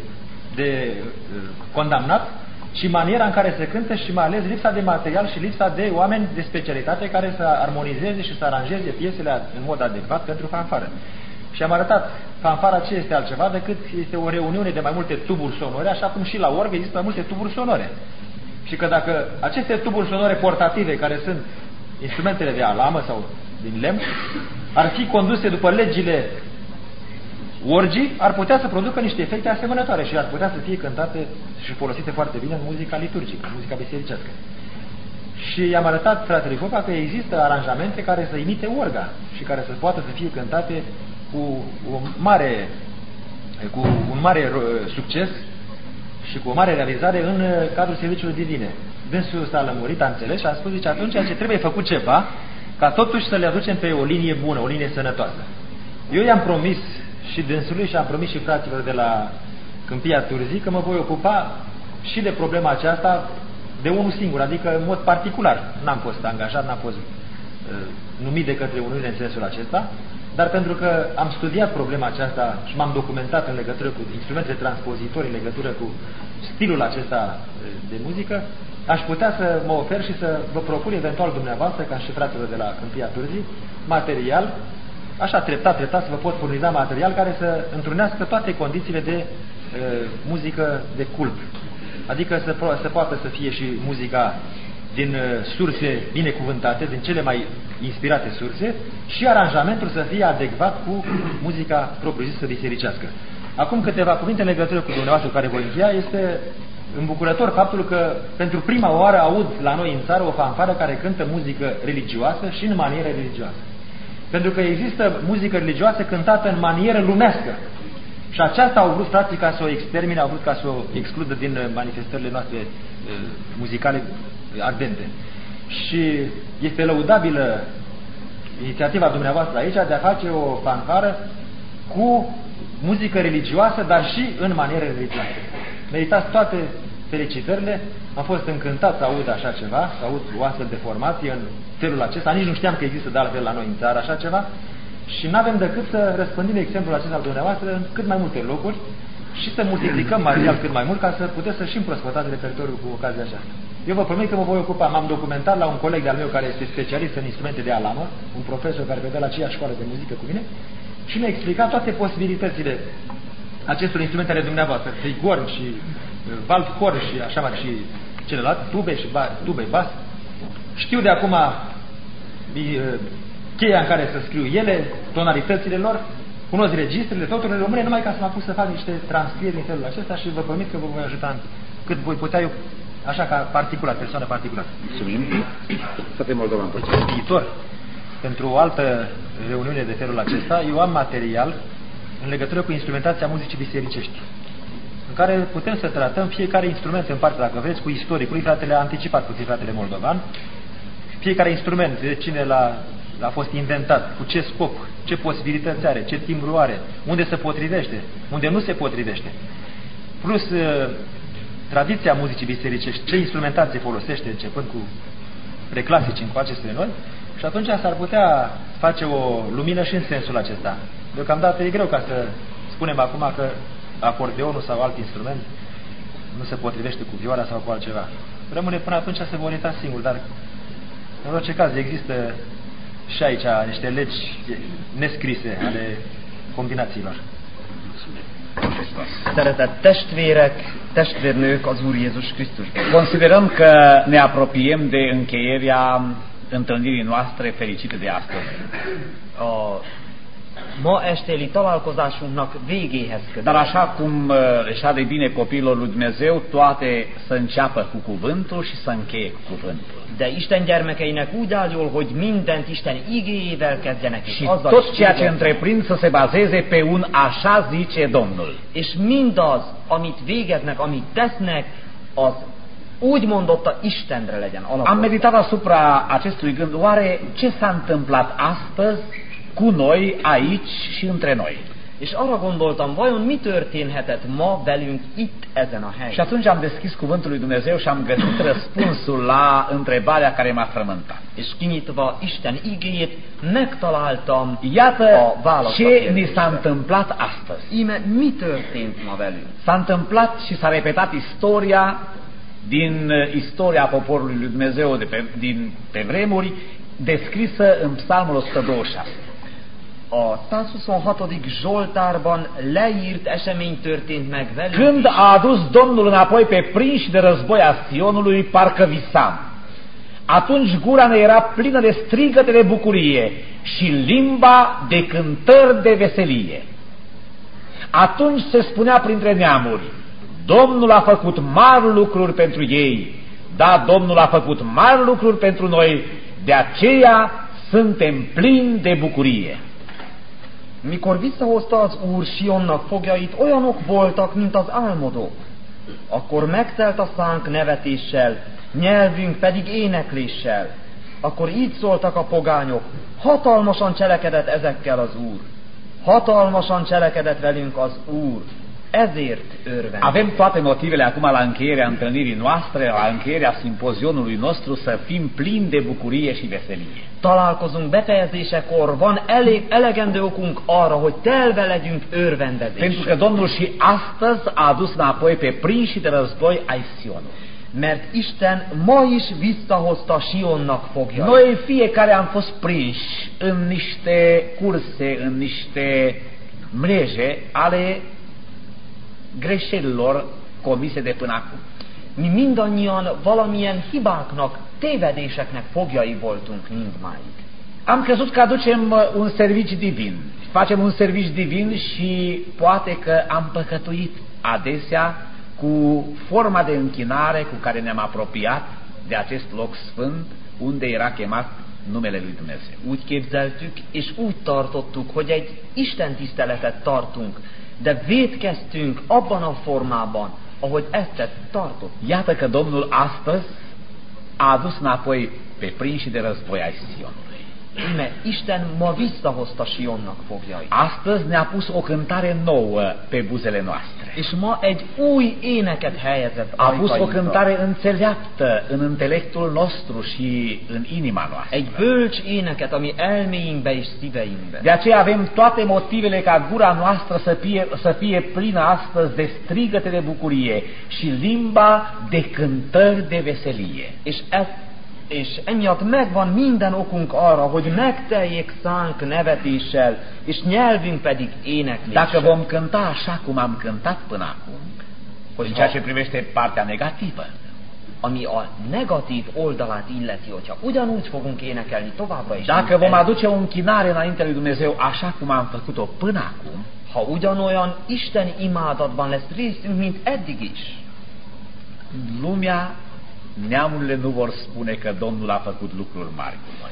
de uh, condamnat, ci maniera în care se cântă și mai ales lipsa de material și lipsa de oameni de specialitate care să armonizeze și să aranjeze piesele în mod adecvat pentru fanfară. Și am arătat, fanfara ce este altceva decât este o reuniune de mai multe tuburi sonore, așa cum și la orgă există mai multe tuburi sonore. Și că dacă aceste tuburi sonore portative, care sunt instrumentele de alamă sau din lemn, ar fi conduse după legile orgii, ar putea să producă niște efecte asemănătoare și ar putea să fie cântate și folosite foarte bine în muzica liturgică, în muzica bisericească. Și i-am arătat fratele Popa că există aranjamente care să imite orga și care să poată să fie cântate cu, o mare, cu un mare ro- succes și cu o mare realizare în cadrul serviciului divine. Dânsul s-a lămurit, a înțeles și a spus, zice, atunci ce trebuie făcut ceva ca totuși să le aducem pe o linie bună, o linie sănătoasă. Eu i-am promis și dânsului și am promis și fraților de la Câmpia Turzii că mă voi ocupa și de problema aceasta de unul singur, adică în mod particular. N-am fost angajat, n-am fost uh, numit de către Uniune în sensul acesta, dar pentru că am studiat problema aceasta și m-am documentat în legătură cu instrumentele transpozitorii, în legătură cu stilul acesta uh, de muzică, aș putea să mă ofer și să vă propun eventual dumneavoastră, ca și fratele de la Câmpia Turzii, material, așa treptat, treptat să vă pot furniza material care să întrunească toate condițiile de uh, muzică de cult. Adică să, po- să poată să fie și muzica din uh, surse binecuvântate, din cele mai inspirate surse și aranjamentul să fie adecvat cu muzica propriu-zisă bisericească. Acum câteva cuvinte în legătură cu dumneavoastră care voi încheia este îmbucurător faptul că pentru prima oară aud la noi în țară o fanfară care cântă muzică religioasă și în manieră religioasă. Pentru că există muzică religioasă cântată în manieră lumească. Și aceasta au vrut frații ca să o extermine, au vrut ca să o excludă din uh, manifestările noastre uh, muzicale ardente. Și este lăudabilă inițiativa dumneavoastră aici de a face o fanfară cu muzică religioasă, dar și în manieră religioasă. Meritați toate felicitările Am fost încântat să aud așa ceva, să aud o astfel de formație în felul acesta. Nici nu știam că există de altfel la noi în țară așa ceva. Și nu avem decât să răspândim exemplul acesta al dumneavoastră în cât mai multe locuri și să multiplicăm material cât mai mult ca să puteți să și împrospătați repertoriul cu ocazia aceasta. Eu vă promit că mă voi ocupa, m-am documentat la un coleg de-al meu care este specialist în instrumente de alamă, un profesor care vedea la aceeași școală de muzică cu mine, și mi-a explicat toate posibilitățile acestor instrumente ale dumneavoastră, trigorn și uh, valt cor și așa mai și celălalt, tube și ba, tube bas. Știu de acum uh, cheia în care să scriu ele, tonalitățile lor, cunosc registrele, totul în române, numai ca să mă pus să fac niște transcrieri din felul acesta și vă promit că vă voi ajuta în cât voi putea eu, așa ca particular, persoană particulară. Mulțumim. Să te Moldovan. În viitor, pentru o altă reuniune de felul acesta, eu am material în legătură cu instrumentația muzicii bisericești, în care putem să tratăm fiecare instrument în parte, dacă vreți, cu istoricul. Fratele a anticipat puțin fratele Moldovan, fiecare instrument, de cine l-a a fost inventat, cu ce scop, ce posibilități are, ce timbru are, unde se potrivește, unde nu se potrivește. Plus uh, tradiția muzicii bisericești, ce instrumentație folosește, începând cu preclasici în coace spre noi, și atunci s-ar putea face o lumină și în sensul acesta. Deocamdată e greu ca să spunem acum că acordeonul sau alt instrument nu se potrivește cu vioara sau cu altceva. Rămâne până atunci să vă orientați singur, dar în orice caz există și aici niște legi nescrise ale kombinācijās. Szeretett testvérek, testvérnők az Úr Jézus Krisztusban. Considerăm că ne apropiem de încheierea întâlnirii noastre fericite de astăzi. A ma estéli találkozásunknak végéhez közel. Dar așa cum uh, își are bine copilul lui Dumnezeu, toate să înceapă cu cuvântul și să încheie cu cuvântul. De Isten gyermekeinek úgy áll jól, hogy mindent Isten igéjével kezdjenek, és azzal tot ceea ce întreprind să se bazeze pe un așa zice Domnul. És mindaz, amit végeznek, amit tesznek, az úgy mondotta Istenre legyen Am alapozva. meditat asupra acestui gând. Oare ce s-a întâmplat astăzi cu noi, aici și între noi? És arra gondoltam, vajon mi történhetett ma velünk itt ezen a Și helyen? atunci am deschis cuvântul lui Dumnezeu și am găsit răspunsul la întrebarea care m-a frământat. És kinyitva Isten igéjét, megtaláltam Iată a választ a ce ni kérdésre. s-a întâmplat astăzi. Íme mi történt ma velünk? S-a întâmplat și s-a repetat istoria din uh, istoria poporului lui Dumnezeu de pe, din, pe vremuri, descrisă în Psalmul 126. A 126. Zsoltárban leírt esemény történt meg velünk. Când a adus Domnul înapoi pe prinși de război a Sionului, parcă visam. Atunci gura ne era plină de strigăte de bucurie și limba de cântări de veselie. Atunci se spunea printre neamuri, Domnul a făcut mari lucruri pentru ei, da, Domnul a făcut mari lucruri pentru noi, de aceea suntem plini de bucurie. Mikor visszahozta az Úr Sionnak fogjait, olyanok voltak, mint az álmodók. Akkor megtelt a szánk nevetéssel, nyelvünk pedig énekléssel. Akkor így szóltak a pogányok, hatalmasan cselekedett ezekkel az Úr. Hatalmasan cselekedett velünk az Úr. Ezért örvend. Avem toate motivele acum la încheierea întâlnirii noastre, la încheierea simpozionului nostru să fim plini de bucurie și veselie. Találkozunk befejezésekor, van elég, elegendő okunk arra, hogy telve legyünk örvendezés. Pentru că Domnul și astăzi a adus înapoi pe prinși de război ai Sionului. Mert Isten ma is visszahozta Sionnak fogjait. Noi fiecare am fost prinși în niște curse, în niște mreje ale greșelilor comise de până acum. Mi mindannyian valamilyen hibáknak, tévedéseknek fogjai voltunk mindmáig. Am crezut că aducem uh, un serviciu divin. Facem un serviciu divin și poate că am păcătuit adesea cu forma de închinare cu care ne-am apropiat de acest loc sfânt unde era chemat numele lui Dumnezeu. Úgy képzeltük, és úgy tartottuk, hogy egy Isten tiszteletet tartunk, de védkeztünk abban a formában, ahogy ezt tartott. Iată că Domnul astăzi a adus înapoi pe prinși de război ai Sionului. Ime, Isten ma visszahozta Sionnak fogjait. Astăzi ne-a pus o cântare nouă pe buzele noastre. És ma egy új éneket helyezett A pus o ajkainkra. cântare înțeleaptă în intelectul nostru și în inima noastră. Egy bölcs éneket, ami elméinkbe és szíveinkbe. De aceea avem toate motivele ca gura noastră să fie, să fie plină astăzi de strigăte de bucurie și limba de cântări de veselie. És, ez, és emiatt megvan minden okunk arra, hogy megteljék szánk nevetéssel, és nyelvünk pedig énekléssel. Dacă vom cânta așa cum am cântat până acum, hogy în ceea ce privește partea negativă, ami a negatív oldalát illeti, hogyha ugyanúgy fogunk énekelni továbbra is, dacă vom aduce o închinare înainte lui Dumnezeu așa cum am făcut-o până acum, ha ugyanolyan Isten imádatban lesz részünk, mint eddig is, lumea, neamurile nu vor spune că Domnul a făcut lucruri mari cu noi.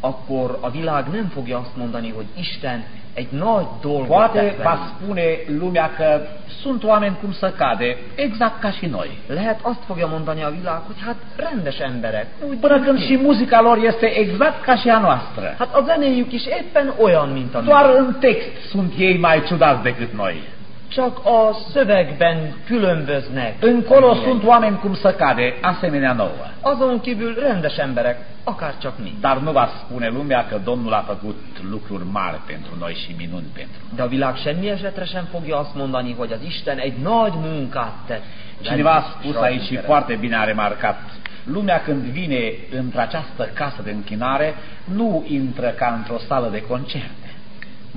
akkor a világ nem fogja azt mondani, hogy Isten egy nagy dolgot Poate tett va velünk. spune lumea că sunt oameni cum să cade, exact ca și noi. Lehet azt fogja mondani a világ, hogy hát rendes emberek, úgy Până mint când mi. și muzica lor este exact ca și a noastră. Hát a zenéjük is éppen olyan, mint a mi. Doar în text sunt ei mai ciudați decât noi. Csak a szövegben különböznek. Încolo a miei. sunt oameni cum să cade, asemenea nouă. Azon kívül rendes emberek, akár csak mi. Dar nu va spune lumea că Domnul a făcut lucruri mari pentru noi și minuni pentru noi. De a világ semmi esetre sem fogja azt mondani, hogy az Isten egy nagy munkát tett. Cineva a velünk és spus aici și rajtunk foarte bine a remarcat, lumea când vine într-această casă de închinare, nu intră ca într-o sală de concerte.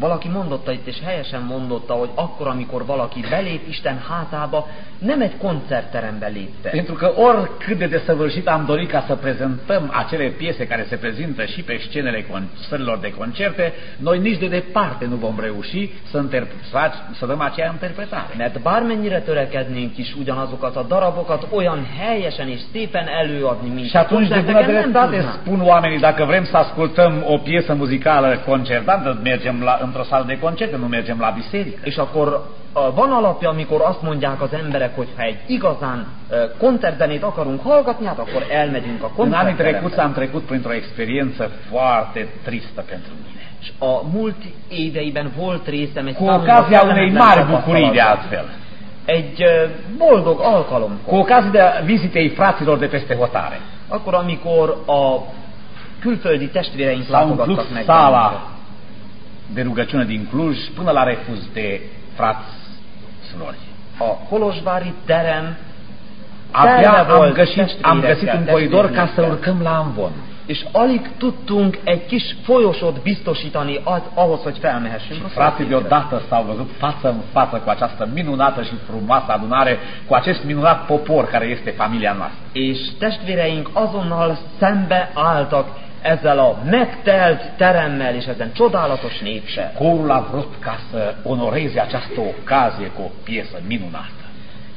Valaki mondotta itt, és helyesen mondotta, hogy akkor, amikor valaki belép Isten hátába, nem egy koncertterembe lép be. Pentru că oricât de desăvârșit am dorit ca să prezentăm acele piese care se prezintă și pe scenele sălilor de concerte, noi nici de departe nu vom reuși să, să, să dăm aceea interpretare. Mert bármennyire törekednénk is ugyanazokat a darabokat olyan helyesen és szépen előadni, mint Și atunci, de bună dreptate, spun oamenii, dacă vrem să ascultăm o piesă muzicală concertantă, mergem la, într-o sală de concerte, nu mergem la biserică. És akkor van alapja, amikor azt mondják az emberek, hogy ha egy igazán koncertzenét akarunk hallgatni, hát akkor elmegyünk a În anii trecuți koncertterembe. am trecut printr-o experiență foarte tristă pentru mine. És a múlt éveiben volt részem egy Cu ocazia unei mari bucurii de tapasztalatban. altfel. Egy boldog alkalomkor. Cu ocazia vizitei fraților de peste hotare. Akkor, amikor a külföldi testvéreink látogattak meg. De rugăciune din Cluj până la refuz de frați surori. A Kolozsvári terem Abia am găsit, am găsit un coridor ca să urcăm la Amvon. és alig tudtunk egy kis folyosót biztosítani az, ahhoz, hogy felmehessünk. a Frații deodată s-au văzut față în față cu această minunată și frumoasă adunare, cu acest minunat popor care este familia noastră. És testvéreink azonnal szembe álltak ezzel a megtelt teremmel és ezen csodálatos néppel. Corul a vrut ca să onoreze această ocazie cu o piesă minunată.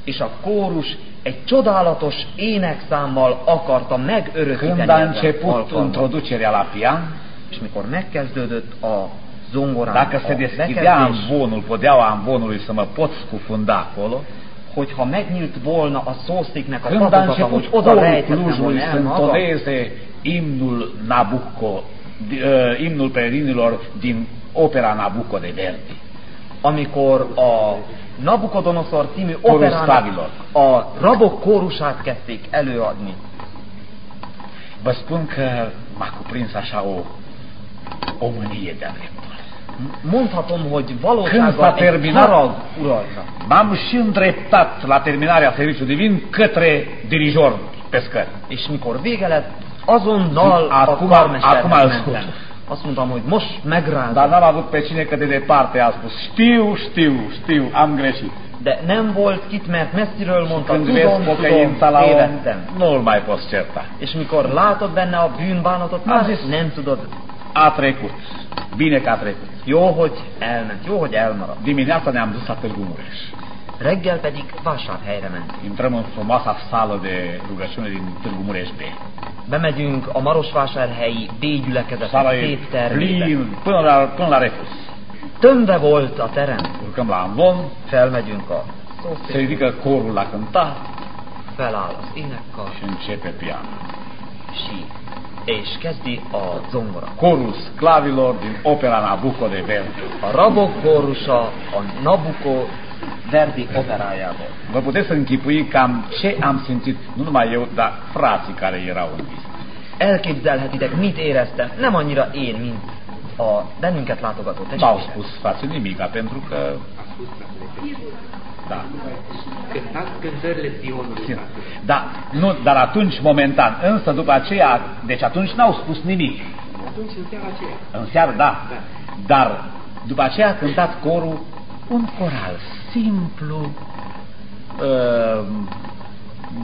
És a kórus egy csodálatos énekszámmal akarta megörökíteni Când a început introducerea la pian, És mikor megkezdődött a zongorán dacă se deschidea amvonul, podeaua amvonului să mă pot scufunda acolo, hogyha megnyílt volna a szószéknek a când a padozata, hogy oda rejtettem volna el magam, imnul Nabucco, uh, imnul peregrinilor din opera Nabucco de Verdi. amikor a Nabucodonosor című operának a rabok kórusát kezdték előadni. Vă spun că m-a cuprins așa o, o mânie de-a Când valósággal s-a egy terminat- harag uralta. M-am și îndreptat la terminarea serviciului divin către dirijor pe scări. És mikor vége lett, azonnal a Acum- karmesterhez acum mentem. ascult. Azt mondtam, hogy most Dar megrázom. n-am avut pe cine că de departe a spus, știu, știu, știu, am greșit. De nem volt kit, mert messziről mondta, Când tudom, vezi tudom, pocăința la om, tévedtem. nu-l mai poți certa. És mikor látod benne a bűnbánatot, Am már zis- nem tudod. A trecut. Bine trecut. Jó, hogy elment, jó, hogy elmaradt. Dimineața ne-am dus la Târgu Mureș. Reggel pedig vásárhelyre mentünk. Intrăm în frumoasa sală de rugăciune din Târgu Mureș B. Bemegyünk a Marosvásárhelyi B gyülekezet Sala e szép termébe. plin până la, până la refuz. Tömve volt a terem. Urcăm la Amvon, Felmegyünk a se szószékre, ridică corul la cântat feláll az énekkar, și începe pianul. sí, és kezdi a zongora. Corul sclavilor din opera Nabucco de Verdi. A rabok kórusa, a Nabucco Verdi operájából. Vă puteți închipui cam ce am simțit, nu numai eu, dar frații care erau în vizită. Elképzelhetitek, mit éreztem, nem annyira én, mint a bennünket látogató N-au testvérek. spus frații nimica, pentru că... Da. Cântați cântările Sionului. Da, nu, dar atunci, momentan, însă după aceea, deci atunci n-au spus nimic. Atunci, în seara aceea. În seară, da. Da. Dar după aceea a cântat corul un coral simplu uh,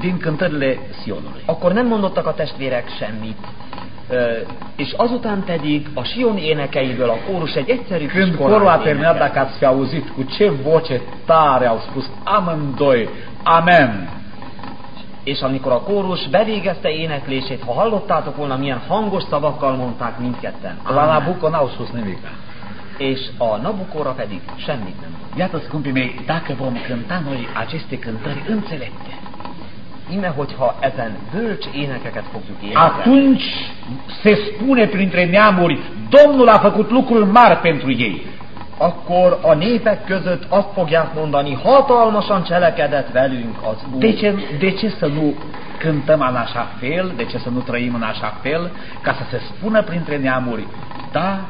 din cântările Sionului. Akkor nem mondottak a testvérek semmit. És azután pedig a Sion énekeiből a kórus egy egyszerű Când corul a terminat, dacă ați auzit cu ce voce tare au spus amândoi, Amen. És amikor a kórus bevégezte éneklését, ha hallottátok volna, milyen hangos szavakkal mondták mindketten. La. Nabucco n-au spus nimic. És a Nabukóra pedig semmit nem. Iată, scumpii mei, dacă vom cânta noi aceste cântări înțelepte, Ime, hogyha ezen bölcs énekeket fogjuk énekelni, atunci se spune printre neamuri, Domnul a făcut lucruri mari pentru ei. akkor a népek között azt fogják mondani, hatalmasan cselekedett velünk az Úr. De ce, de ce să nu cântăm în așa fel, de ce să nu trăim în așa fel, ca să se spună printre neamuri, da,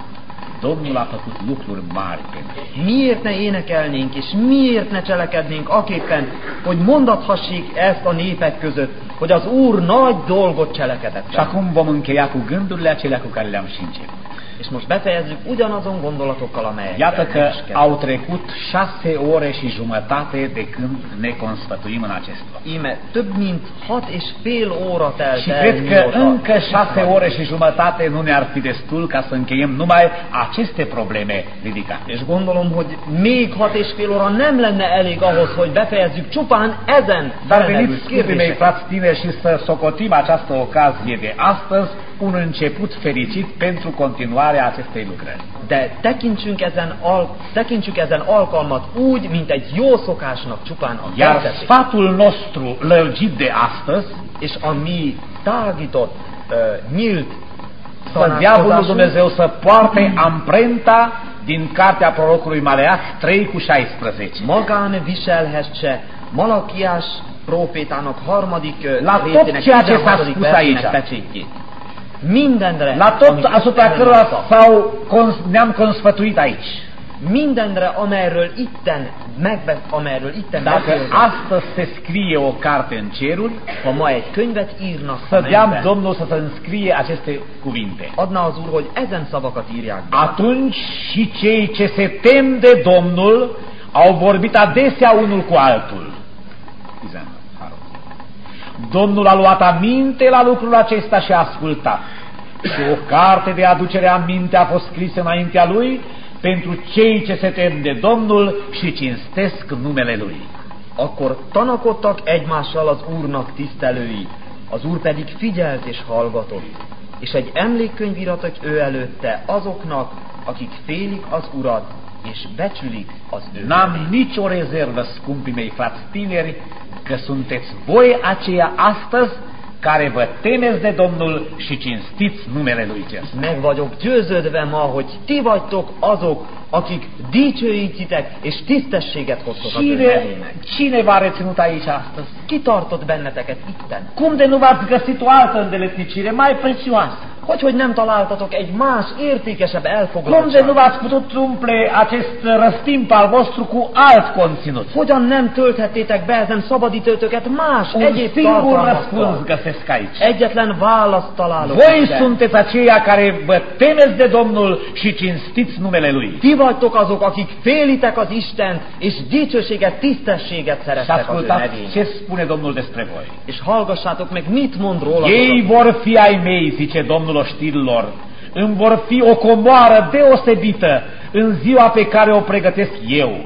Domnul a făcut lucruri mari pentru. Miért ne énekelnénk, és miért ne cselekednénk aképpen, hogy mondathassék ezt a népek között, hogy az Úr nagy dolgot cselekedett. Și acum vom încheia cu gândurile acelea cu care le-am și început. És most befejezzük ugyanazon gondolatokkal, amelyek Iată că au trecut șase ore și jumătate de când ne consfătuim în acest loc. Íme több mint hat és fél óra telt Și el, cred că mióta încă itt șase vagyunk. ore și jumătate nu ne-ar fi destul ca să încheiem numai aceste probleme ridicate. És gondolom, hogy még hat és fél óra nem lenne elég ahhoz, hogy befejezzük csupán ezen Dar felmerült veniți, scumpii mei, kérdéseket. frați tineri, și să socotim această ocazie de astăzi un început fericit pentru continuarea lucrări. De tekintsünk ezen, al, tekintsük ezen alkalmat úgy, mint egy jó szokásnak csupán a Iar kezdetét. sfatul nostru lărgit de astăzi, És a mi tágított, uh, nyílt să diavolul tanácskozásunk, Dumnezeu să poarte amprenta din cartea prorocului Maleah 3 cu 16. magán viselhesse Malakiás profétának harmadik La tot ceea ce s-a 16. spus aici. pecsétjét. Mindenre, La tot amit asupra Isten cărora mondta, s-au, cons- ne-am consfătuit aici. mindenre, amelyről itten megbe, amelyről itten Dacă beszélünk, astăzi se scrie o carte în ceruri, ha ma egy könyvet írnak a să deam mennybe, Domnul să se înscrie aceste cuvinte. adna az Úr, hogy ezen szavakat írják be. Atunci și cei ce se tem de Domnul au vorbit adesea unul cu altul. Domnul a luat aminte la lucrul acesta și a ascultat. Și o carte de aducere aminte a fost scrisă înaintea lui pentru cei ce se tem de Domnul și cinstesc numele lui. Akkor tanakodtak egymással az Úrnak tisztelői, az Úr pedig figyelt és hallgatott, és egy emlékkönyv iratott ő előtte azoknak, akik félik az Urat, és becsülik az ő N-am nicio rezervă, scumpii mei frați tineri, că sunteți voi aceia astăzi care vă temeți de Domnul și cinstiți numele Lui Ceresc. Meg vagyok győződve ma, hogy ti vagytok azok, akik dicsőítitek és tisztességet hoztok Cine, cine v-a reținut aici astăzi? Ki tartott benneteket itten? Cum de nu v-ați găsit o altă îndeletnicire mai prețioasă? Hogy, hogy nem találtatok egy más, értékesebb Cum de nu v-ați putut umple acest răstimp al vostru cu alt conținut? Hogyan nem tölthettétek be ezen szabadítőtöket más, Un egyéb singur răspuns găsesc aici. Egyetlen választ találok. Voi sunteți aceia care vă temeți de Domnul și cinstiți numele Lui. Ti vagytok azok, akik félitek az Istent, és dicsőséget, tisztességet Și szerettek az ő ascultați nevének. ce spune Domnul despre voi. És hallgassátok meg, mit mond róla. Ei vor fi ai mei, zice Domnul oștirilor, îmi vor fi o comoară deosebită în ziua pe care o pregătesc eu.